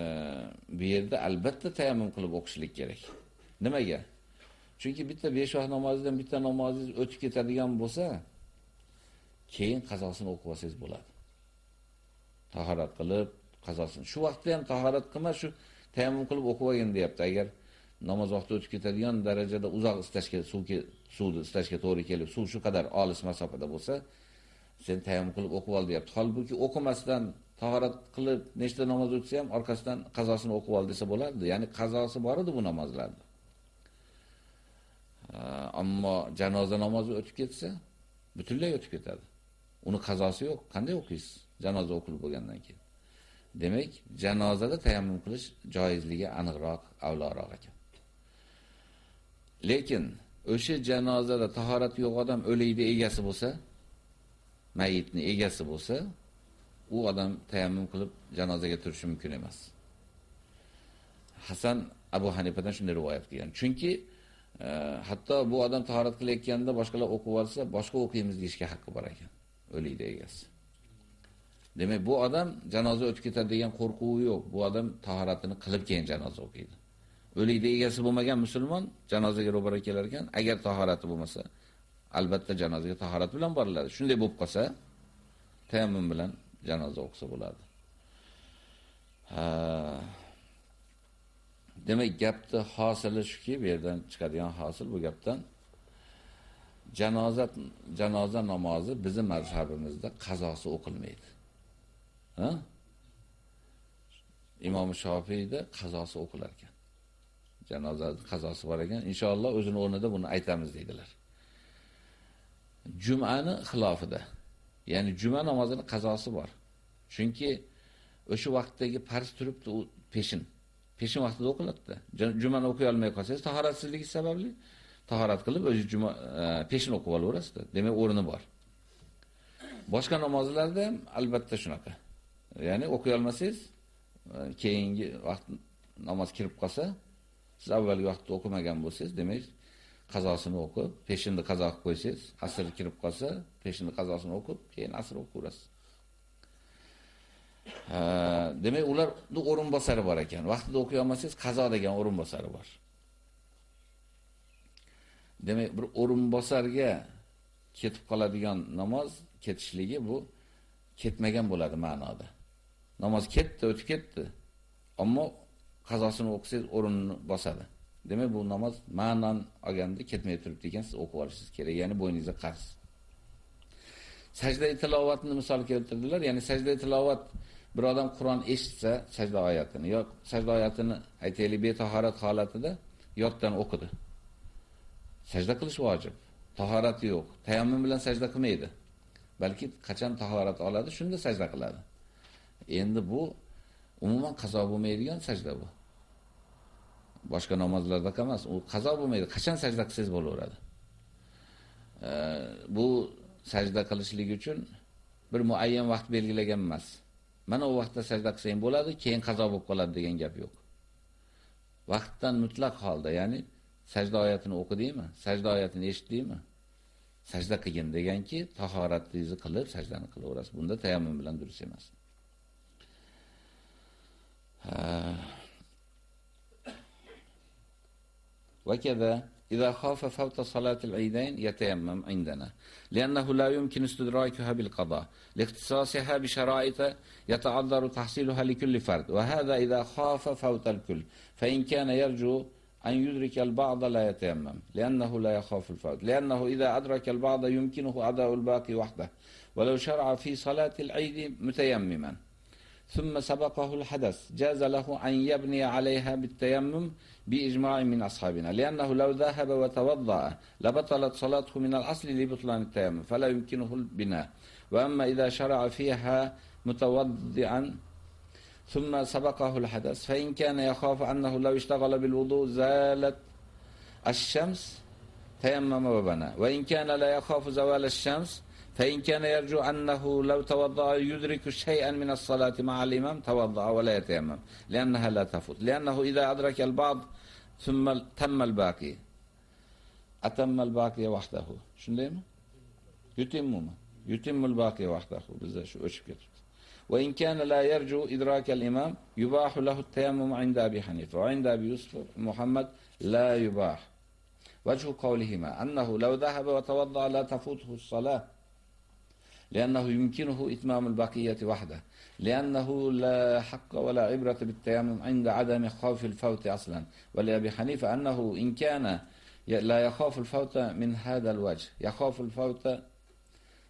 S1: bu yerda albatta tayammum qilib o'qishlik kerak. Nimaga? Chunki bitta besh vaqt namozidan bitta namozingiz o'tib ketadigan bo'lsa, keyin qazosini o'qib olsangiz bo'ladi. Tahorat qilib, qazosini. Shu vaqtda ham tahorat qilma, shu tayammum qilib o'qib olgin deyapti. Agar namoz vaqti o'tib ketadigan darajada uzoq istashga, suvga, suvni istashga to'g'ri kelib, suv shu qadar olis masofada bo'lsa, sen tayammum qilib o'qib ol deyapti. Holbuki o'qimasdan tahorat qilib nechta namoz o'tsa ham orqasidan qazosini o'qib ol desa bo'lardi. Ya'ni qazosi bor edi bu namozlarda. Ammo janoza namozi o'tib ketsa, butunlay o'tib ketadi. Uni qazosi yo'q. Qanday o'qiysiz? Janoza o'qilib bo'lgandan keyin. Demak, janozada tayammum qilish joizligi aniqroq, avloroq ekan. Lekin o'sha janozada tahorat yo'q odam o'laydi egasi bo'lsa, mayitni egasi bo'lsa, u odam tayammum qilib janozaga turishi mumkin emas. Hasan Abu Hanifadan shunday rivoyat qilgan. Chunki e, hatto bu odam tahorat qilayotganda boshqalar o'qib olsa, boshqa o'qiymiz deyishga haqqi bor ekan. o'likda egasi. Demak, bu odam janoza o'tib ketadi degan qo'rquvi yo'q. Bu odam tahoratini qilib keyin janoza o'qiydi. O'likda egasi bo'lmagan musulmon janozaga ro'bara kelar ekan, agar tahorati bo'lmasa, albatta janozaga tahorat bilan boriladi. Shunday bo'lib qolsa, tayammum bilan janoza o'qisa bo'ladi. Ha. Demak, gapni hosili shuki, bu yerdan chiqadigan hosil bu gapdan janoza janoza namozi bizning mazhabimizda qazosi o'qilmaydi. Ha? Imom Shofiyda qazosi o'qilar ekan. Janoza qazosi bor ekan. Inshaalloh o'zini o'rnida buni aytamiz deydilar. Jum'ani xilofida. Ya'ni juma namozining qazosi bor. Chunki o'sha vaqtdagi farz turibdi u peshin. Peshin vaqtida o'qiladi. Jumani o'qiy olmay qolsangiz, tahoratsizligi sababli tahorat qilib o'zi juma e, peshin o'qib olaverasiz. Demak, o'rni bor. Boshqa namozlarda ham albatta shunaqa. Ya'ni o'qiy olmasangiz, e, keyingi vaqt namoz kirib qolsa, siz avvalgi vaqtda o'qimagan bo'lsangiz, demak, qazosini o'qib, peshinni qazo qilib qo'ysangiz, asr kirib qolsa, peshinni qazosini o'qib, keyin asr o'qirasiz. demak, ularning o'rin bosari bor ekan. Vaqtida o'qiy olmasangiz, qazo degan o'rin bosari bor. Demak, bir o'rin bosarga ketib qoladigan namoz ketishligi bu ketmagan bo'ladi ma'noda. Namoz ketdi, o'tib ketdi. Ammo qazosini o'qisangiz o'rinni bosadi. Demak, bu namoz ma'nan olganda ketmay turibdi ekan, siz o'qib olishingiz kerak, ya'ni bo'yningizga qarz. Sajda tilovatini misol keltirdilar, ya'ni sajda tilovat bir odam Qur'on eshitsa, sajda oyatini yo sajda oyatini aytaylik betahorat holatida yotdan o'qidi. Sajda qilish vojib. Tahorati yo'q. Tayammum bilan sajda qilmaydi. Balki qachon tahorat oladi, shunda sajda qiladi. Endi bu umuman qazo bo'lmaydigan sajda bu. Boshqa namozlarda emas, u qazo bo'lmaydi. Qachon sajda qilsangiz bo'laveradi. E, bu sajda qilishlik uchun bir muayyan vaqt belgilagan emas. Mana u vaqtda sajda qilsang bo'ladi, keyin qazo bo'lib qoladi degan gap yo'q. Vaqtdan mutlaq holda, ya'ni sajda oyatini o'qidingmi? Sajda oyatini eshitdingmi? Sajda qilgin deganki, tahoratingizni qilib sajdani qilaverasiz. Bunda tayammum bilan durust emas. Ha وكذا إذا خاف فوت صلاة العيدين يتيمم عندنا لأنه لا يمكن استدراكها بالقضاء لاختصاصها بشرائط يتعذر تحصيلها لكل فرد وهذا إذا خاف فوت الكل فإن كان يرجو أن يدرك البعض لا يتيمم لأنه لا يخاف الفوت لأنه إذا أدرك البعض يمكنه أداء الباقي وحده ولو شرع في صلاة العيد متيمما. ثم سبقه الحدث جاز له أن يبني عليها بالتيمم بإجماع من أصحابنا لأنه لو ذهب وتوضأ لبطلت صلاته من الأصل لبطلان التيمم فلا يمكنه البناء. وأما إذا شرع فيها متوضئا ثم سبقه الحدث فإن كان يخاف أنه لو اشتغل بالوضوء زالت الشمس تيمم وبنى. وإن كان لا يخاف زوال الشمس فإن كان يرجو أنه لو توضأ يدرك شيئا من الصلاة مع الإمام توضأ ولا يتيمم لأنها لا تفوت. لأنه إذا أدرك البعض ثم تم الباقي. أتم الباقي وحده. شنو ديما يتم يتم الباقي وحده. shu o'chib ketibdi وإن كان لا يرجو إدراك الإمام يباح له التيمم عند أبي حنيفة. وعند أبي يوسف محمد لا يباح. وجه قولهما أنه لو ذهب وتوضأ لا تفوته الصلاة. لأنه يمكنه إتمام البقية وحده لأنه لا حق ولا عبرة بالتيمم عند عدم خوف الفوت أصلا. ولأبي حنيفة أنه إن كان لا يخاف الفوت من هذا الوجه يخاف الفوت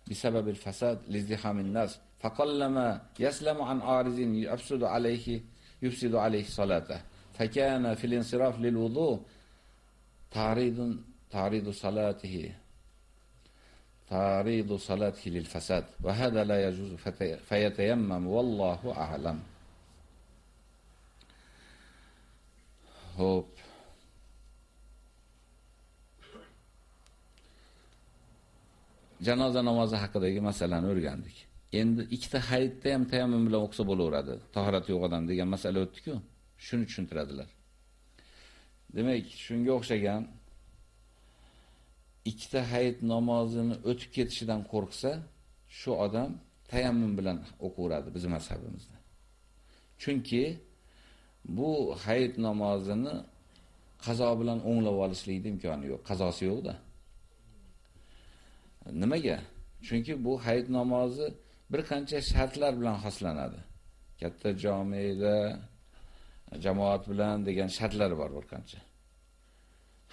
S1: بسبب الفساد لازدحام الناس. faqallama yaslamu an arizin yafsudu alayhi yufsidu alayhi salata fakana fil insiraf lil wudu taridun taridu تعريض taridu للفساد lil fasad va hada la yajuz fayatayammam wallahu a'lam Hop. Janoza namozi haqidagi masalani o'rgandik. Endi ikkita hayitda ham tayammum bilan o'qsa bo'laveradi. Tahorat yo'q odam degan masala o'tdi-ku. Shuni tushuntiradilar. Demak, shunga o'xshagan ikkita hayit namozini o'tib ketishidan qo'rqsa, shu odam tayammum bilan o'qaveradi bizning mazhabimizda. Chunki bu hayit namozini qazo bilan o'nglab olishlikning imkoni yo'q, qazosi yo'q-da. Nimaga? Chunki bu hayit namozi bir qancha shartlar bilan xoslanadi. Katta jomeda jamoat bilan degan shartlar bor bir qancha.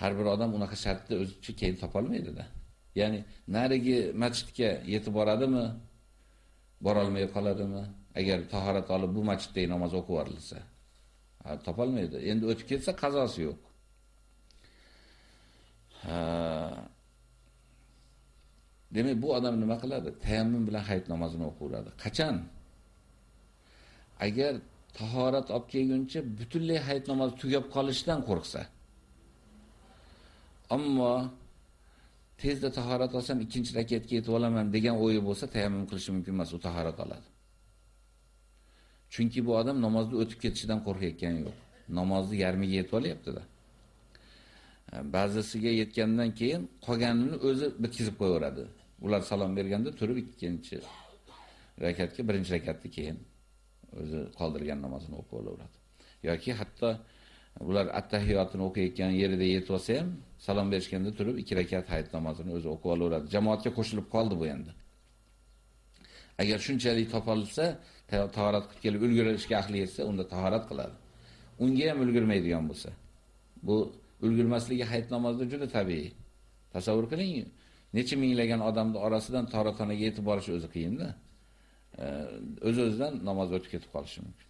S1: Har bir odam unaqa shartni o'zicha keyin topolmaydi-da. Ya'ni narigi masjidga yetib boradimi, bora olmay qoladimi? Agar tahorat olib bu masjiddagi namoz o'qib yuborilsa, topolmaydi. Endi o'tib ketsa qazosi yo'q. Demak, bu odam nima qiladi? Tayammum bilan hayit namozini o'qiradi. Qachon? Agar tahorat olib kelguncha butunlay hayit namozi tugab qolishdan qo'rqsa. Ammo tezda tahorat olsam ikkinchi rakatga yetib olaman degan o'yi bo'lsa, tayammum qilishi mumkin emas, u tahorat oladi. Chunki bu odam namozni o'tib ketishidan qo'rqayotgani yo'q. Namozni yarmiga yetib olyapti-da. E, ba'zisiga yetgandan keyin qolganini o'zi bitkizib qo'yaveradi. Ular salom berganda turib ikkinchi rakatga, birinchi rakatni keyin o'zi qoldirgan namozini o'qib olaveradi. yoki hatto ular attahiyotini o'qiyotgan yerida yetib olsa ham salom berishganda turib ikki rakat hayit namozini o'zi o'qib olaveradi. Jamoatga qo'shilib qoldi bu endi. Agar shunchalik topolsa, tahorat qilib kelib ulgurishga ahli yetsa, unda tahorat qiladi. Unga ham ulgurmaydigan bo'lsa, bu ulgurmasligi hayit namozida juda tabiiy. Tasavvur qiling, necha minglagan odamning orasidan tahoratxonaga yetib borish o'zi qiyinda O'z-o'zidan namoz o'tib ketib qolishi mumkin.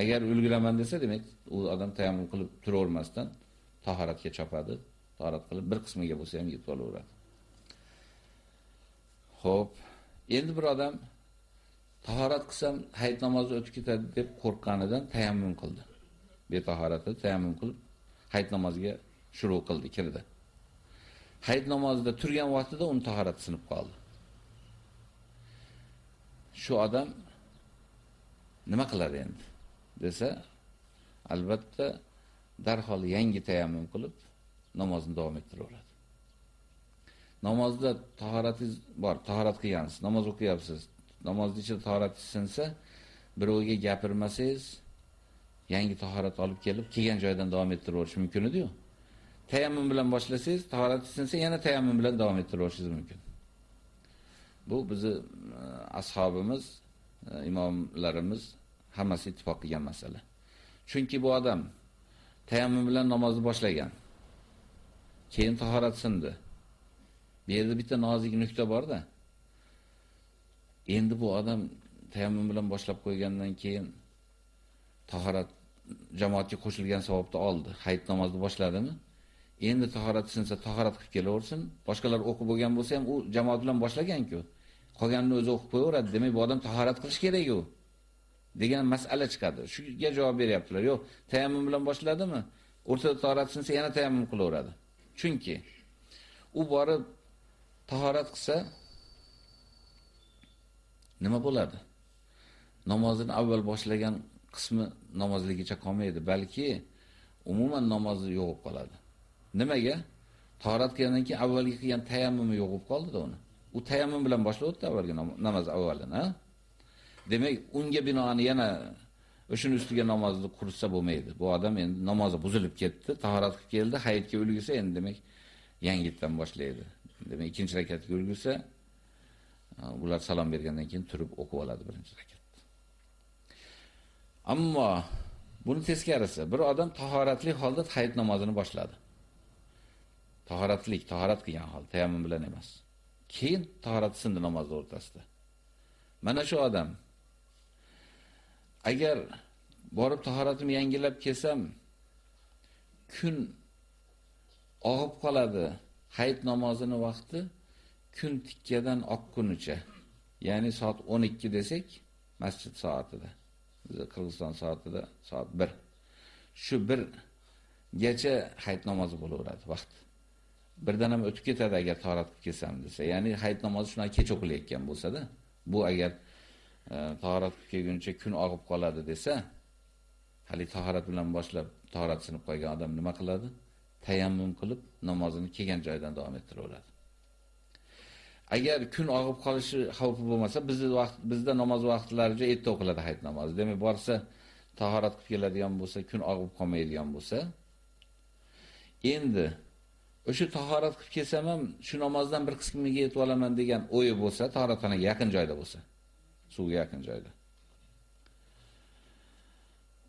S1: Agar ulguraman desa, demak, u odam tayammum qilib turavermasdan tahoratga chopadi, tahorat qilib bir qismiga bo'lsa ham yetib olaveradi. Xo'p, endi bir odam tahorat qilsam hayit namozi o'tib ketadi deb qo'rqqanidan tayammum qildi. Betahoratda tayammum qilib hayit namoziga shuru qildi, kirdi. Hayit namozida turgan vaqtida uni tahorat sinib qoldi. Shu odam nima qiladi endi? Desa, albatta darhol yangi tayammum qilib namozni davom ettiraveradi. Namozda tahoratingiz bor, tahorat qilgansiz, namoz o'qiyapsiz. Namozni ichida tahorat sinsa, birovga gapirmasangiz, yangi tahorat olib kelib, kelgan joydan davom ettiraverish mumkin edi-yu. Tayammum bilan boshlasangiz, tahorat sinsa, yana tayammum bilan davom ettiraverishingiz mumkin. Bu bizi e, ashobimiz, e, imomlarimiz hammasi ittifoq qilgan masala. Chunki bu odam tayammum bilan namozni boshlagan. Keyin tahorat sindi. Bu yerda bitta nozik nuqta bor-da. Endi bu odam tayammum bilan boshlab qo'ygandan keyin tahorat jamoatga qo'shilgan savobni oldi. Hayit namozni boshladimi? Endi tahorat sinsa tahorat qilib kelaversin. Boshqalar o'qib bo'lgan bo'lsa ham u jamoat bilan boshlagan-ku. Qolganini o'zi o'qib qo'yaveradi. Demak, bu odam tahorat qilish kerak-ku. Degan masala chiqadi. Shunga javob beryaptilar. Yo'q, tayammum bilan boshladimi? O'rtada tahorat sinsa yana tayammum qilaveradi. Chunki u borib tahorat qilsa nima bo'ladi? Namozini avval boshlagan qismi namozligicha qolmaydi, balki umuman namozi yo'qib qoladi. Nimaga? Tahorat qilgandan keyin avvalgi qilgan tayammumi yo'qib qoldi-da uni. U tayammum bilan boshladi avvalgi namoz avvalini, ha? Demak, unga binoan yana o'shaning ustiga namozni qursa bo'lmaydi. Bu odam endi namozi buzilib ketdi, tahorat qilib keldi, hayitga ulgursa, endi demak yangitdan boshlaydi. Demak, ikkinchi rakatga ulgursa, e, ular salom bergandan keyin turib o'qib oladi birinchi rakatni. Ammo buni teskarisi, bir odam tahoratli holda hayit namozini boshladi. Tahoratlik, tahorat qilgan holda, tayammum bilan emas. Keyin tahorat sindi namozning o'rtasida. Mana shu odam agar borib tahoratimni yangilab kelsam, kun og'ib qoladi. Hayit namozini vaqti kun tikkadan oqqunicha. Ya'ni soat 12 desak, masjid soatida. Qirg'iziston soatida soat 1. Shu 1 gacha hayit namozi bo'laveradi vaqt. Birdan ham o'tib ketadi agar tahorat qilib kelsam desa. Ya'ni hayit namozi shunday kech o'qilayotgan bo'lsa-da, bu agar tahorat qilib kelguncha kun og'ib qoladi desa, hali tahorat bilan boshlab tahorat sinib qolgan odam nima qiladi? Tayammum qilib namozini kelgan joydan davom ettiraveradi. Agar kun og'ib qolishi xavfi bo'lmasa, bizda vaqt bizda namoz vaqtlariga erta o'qiladi hayit namozi. Demak, borsa tahorat qilib keladigan bo'lsa, kun og'ib qolmaydigan bo'lsa, endi o'sha tahorat qilib kelsam ham shu namozdan bir qismiga yetib olaman degan o'yi bo'lsa, tahoratxonaga yaqin joyda bo'lsa, suvga yaqin joyda.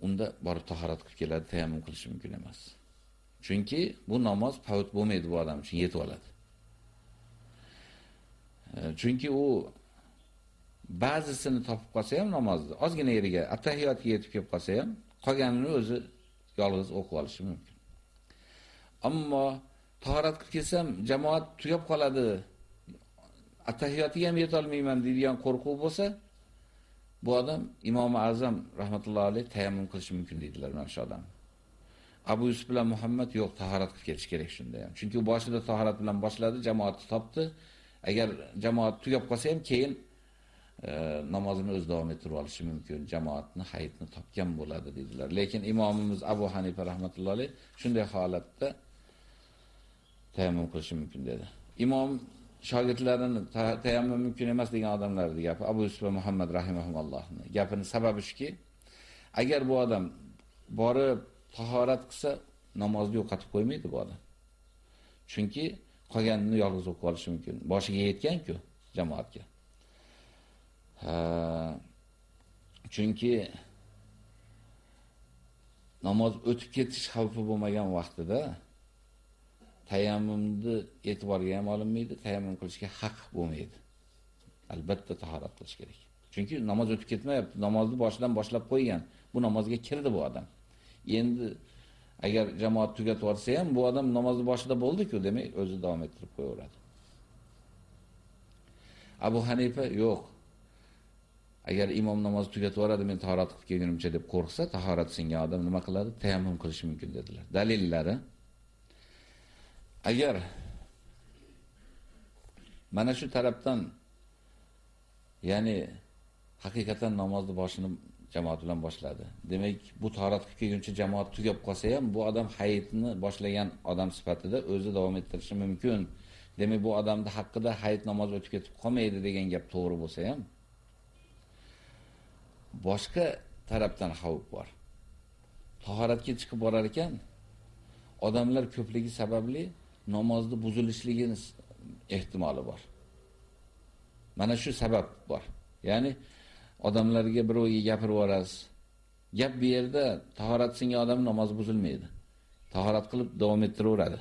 S1: unda borib tahorat qilib keladi, tayammum qilishi mumkin emas. Chunki bu namoz pavut bo'lmaydi bu odam uchun yetib oladi. E, chunki u ba'zisini topib qolsa ham namozni, ozgina yeriga, attahiyotga yetib kelib qolsa ham, qolganini o'zi yolg'iz o'qib olishi mumkin. Ammo tahorat qilib kelsam, jamoat tugab qoladi. Attahiyotiga ham yeta olmayman deydigan qo'rquv bo'lsa, bu odam Imom Azam rahmatullohi alayh tayammum qilishi mumkin deydilar mana shu odam. Abu Yusuf bilan Muhammad yo'q, tahorat qilib ketish kerak shunda ham. Chunki boshida tahorat bilan boshladi, jamoatni topdi. Agar jamoat tugab qolsa ham keyin e, namozini o'z davom ettirib olishi mumkin. Jamoatni hayitni topgan bo'ladi dedilar. Lekin imomimiz Abu Hanifa rahmatullohi alayh shunday holatda tayammum qilishi mumkin dedi. Imom shogirdlarini tayammum mumkin emas degan odamlarni gapi Abu Yusuf Muhammad rahimahumullohni gapini sababi shuki, agar bu odam borib tahorat qilsa, namozni yo'qotib qo'ymaydi bu odam. Chunki qolganini yolg'iz o'qib olishi mumkin. Boshiga yetgan-ku jamoatga. Chunki namoz o'tib ketish xavfi bo'lmagan vaqtida tayammumni e'tiborga ham olinmaydi, tayammum qilishga haq bo'lmaydi. Albatta tahorat qilish kerak. Chunki namoz o'tib ketmayapti, namozni boshidan boshlab qo'ygan. Bu namozga kirdi bu odam. Endi agar jamoat tugatib yuborsa ham bu odam namozni boshida bo'ldi-ku, demak o'zi davom ettirib qo'yaveradi. Abu Hanifa yo'q. Agar imom namozni tugatib yuboradi, men tahorat qilib kelgunimcha deb qo'rqsa, tahorat singan odam nima qiladi? Tayammum qilishi mumkin dedilar. Dalillari Agar mana shu tarafdan ya'ni haqiqatan namozni boshini jamoat bilan boshladi. Demak, bu tahorat qilib kelguncha jamoat tugab qolsa ham, bu odam hayitni boshlagan odam sifatida o'zi davom ettirishi mumkin. Demak, bu odamning haqqida hayit namozi o'tib ketib qolmaydi degan gap to'g'ri bo'lsa ham, boshqa tarafdan xavf bor. Tahoratga chiqib borar ekan, odamlar ko'pligi sababli namozni buzilishligini ehtimoli bor. Mana shu sabab bor. Ya'ni odamlarga birovga gapirib yuborasiz. Gap bu yerda tahorat singan odam namoz buzilmaydi. Tahorat qilib davom ettiraveradi.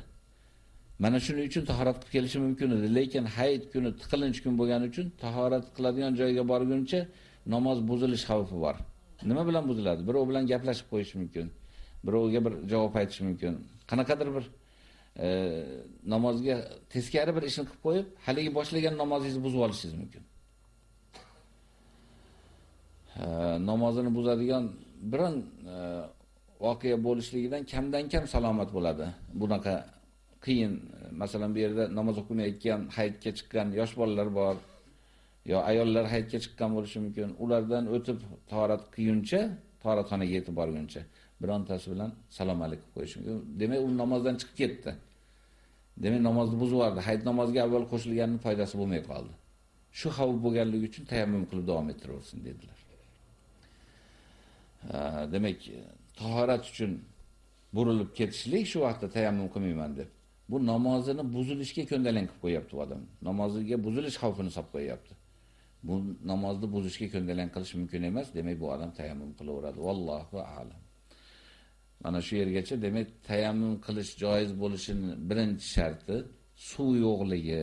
S1: Mana shuning uchun tahorat qilib kelishi mumkin edi, lekin hayit kuni tiqilinch kun bo'lgani uchun tahorat qiladigan joyga borguncha namoz buzilish xavfi bor. Nima bilan buziladi? Birov bilan gaplashib qo'yish mumkin. Birovga bir javob aytish mumkin. Qanaqadir bir e, namozga teskari bir ishni qilib qo'yib, haligi boshlagan namozingizni buzib olishingiz mumkin. E, namozini buzadigan birin e, voqea bo'lishligidan kamdan kam salomat bo'ladi. Bunaqa qiyin, masalan bu yerda namoz o'qimayotgan, hayitga chiqqan yosh bolalar bor. yo ayollar hayitga chiqqan bo'lishi mumkin. Ulardan o'tib tahorat qiyuncha, tahoratxonaga yetib borguncha birontasi bilan salom alaykum qo'yish. Demak, u namozdan chiqib ketdi. Demak, namozni buzib yubordi. Hayit namoziga avval qo'shilganining foydasi bo'lmay qoldi. Shu xavf bo'lganligi uchun tayammum qilib davom ettiraversin dedilar. Demak, tahorat uchun burilib ketishlik shu vaqtda tayammum qilmayman deb. Bu namozini buzilishga ko'ndalang qilib qo'yapti odam. Namoziga buzilish xavfini solib qo'yapti. Bu namozni buzishga ko'ndalang qilish mumkin emas. Demak, bu odam tayammum qilaveradi. Vallohu a'lam. Mana shu yergacha demak tayammum qilish joiz bo'lishini birinchi sharti suv yo'qligi.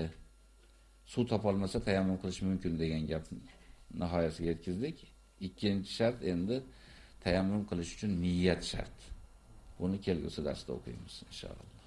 S1: Suv topolmasa tayammum qilish mumkin degan gapni nihoyasiga yetkazdik. Ikkinchi shart endi tayammum qilish uchun niyat shart. Buni kelgusi darsda o'qiymiz inshaalloh.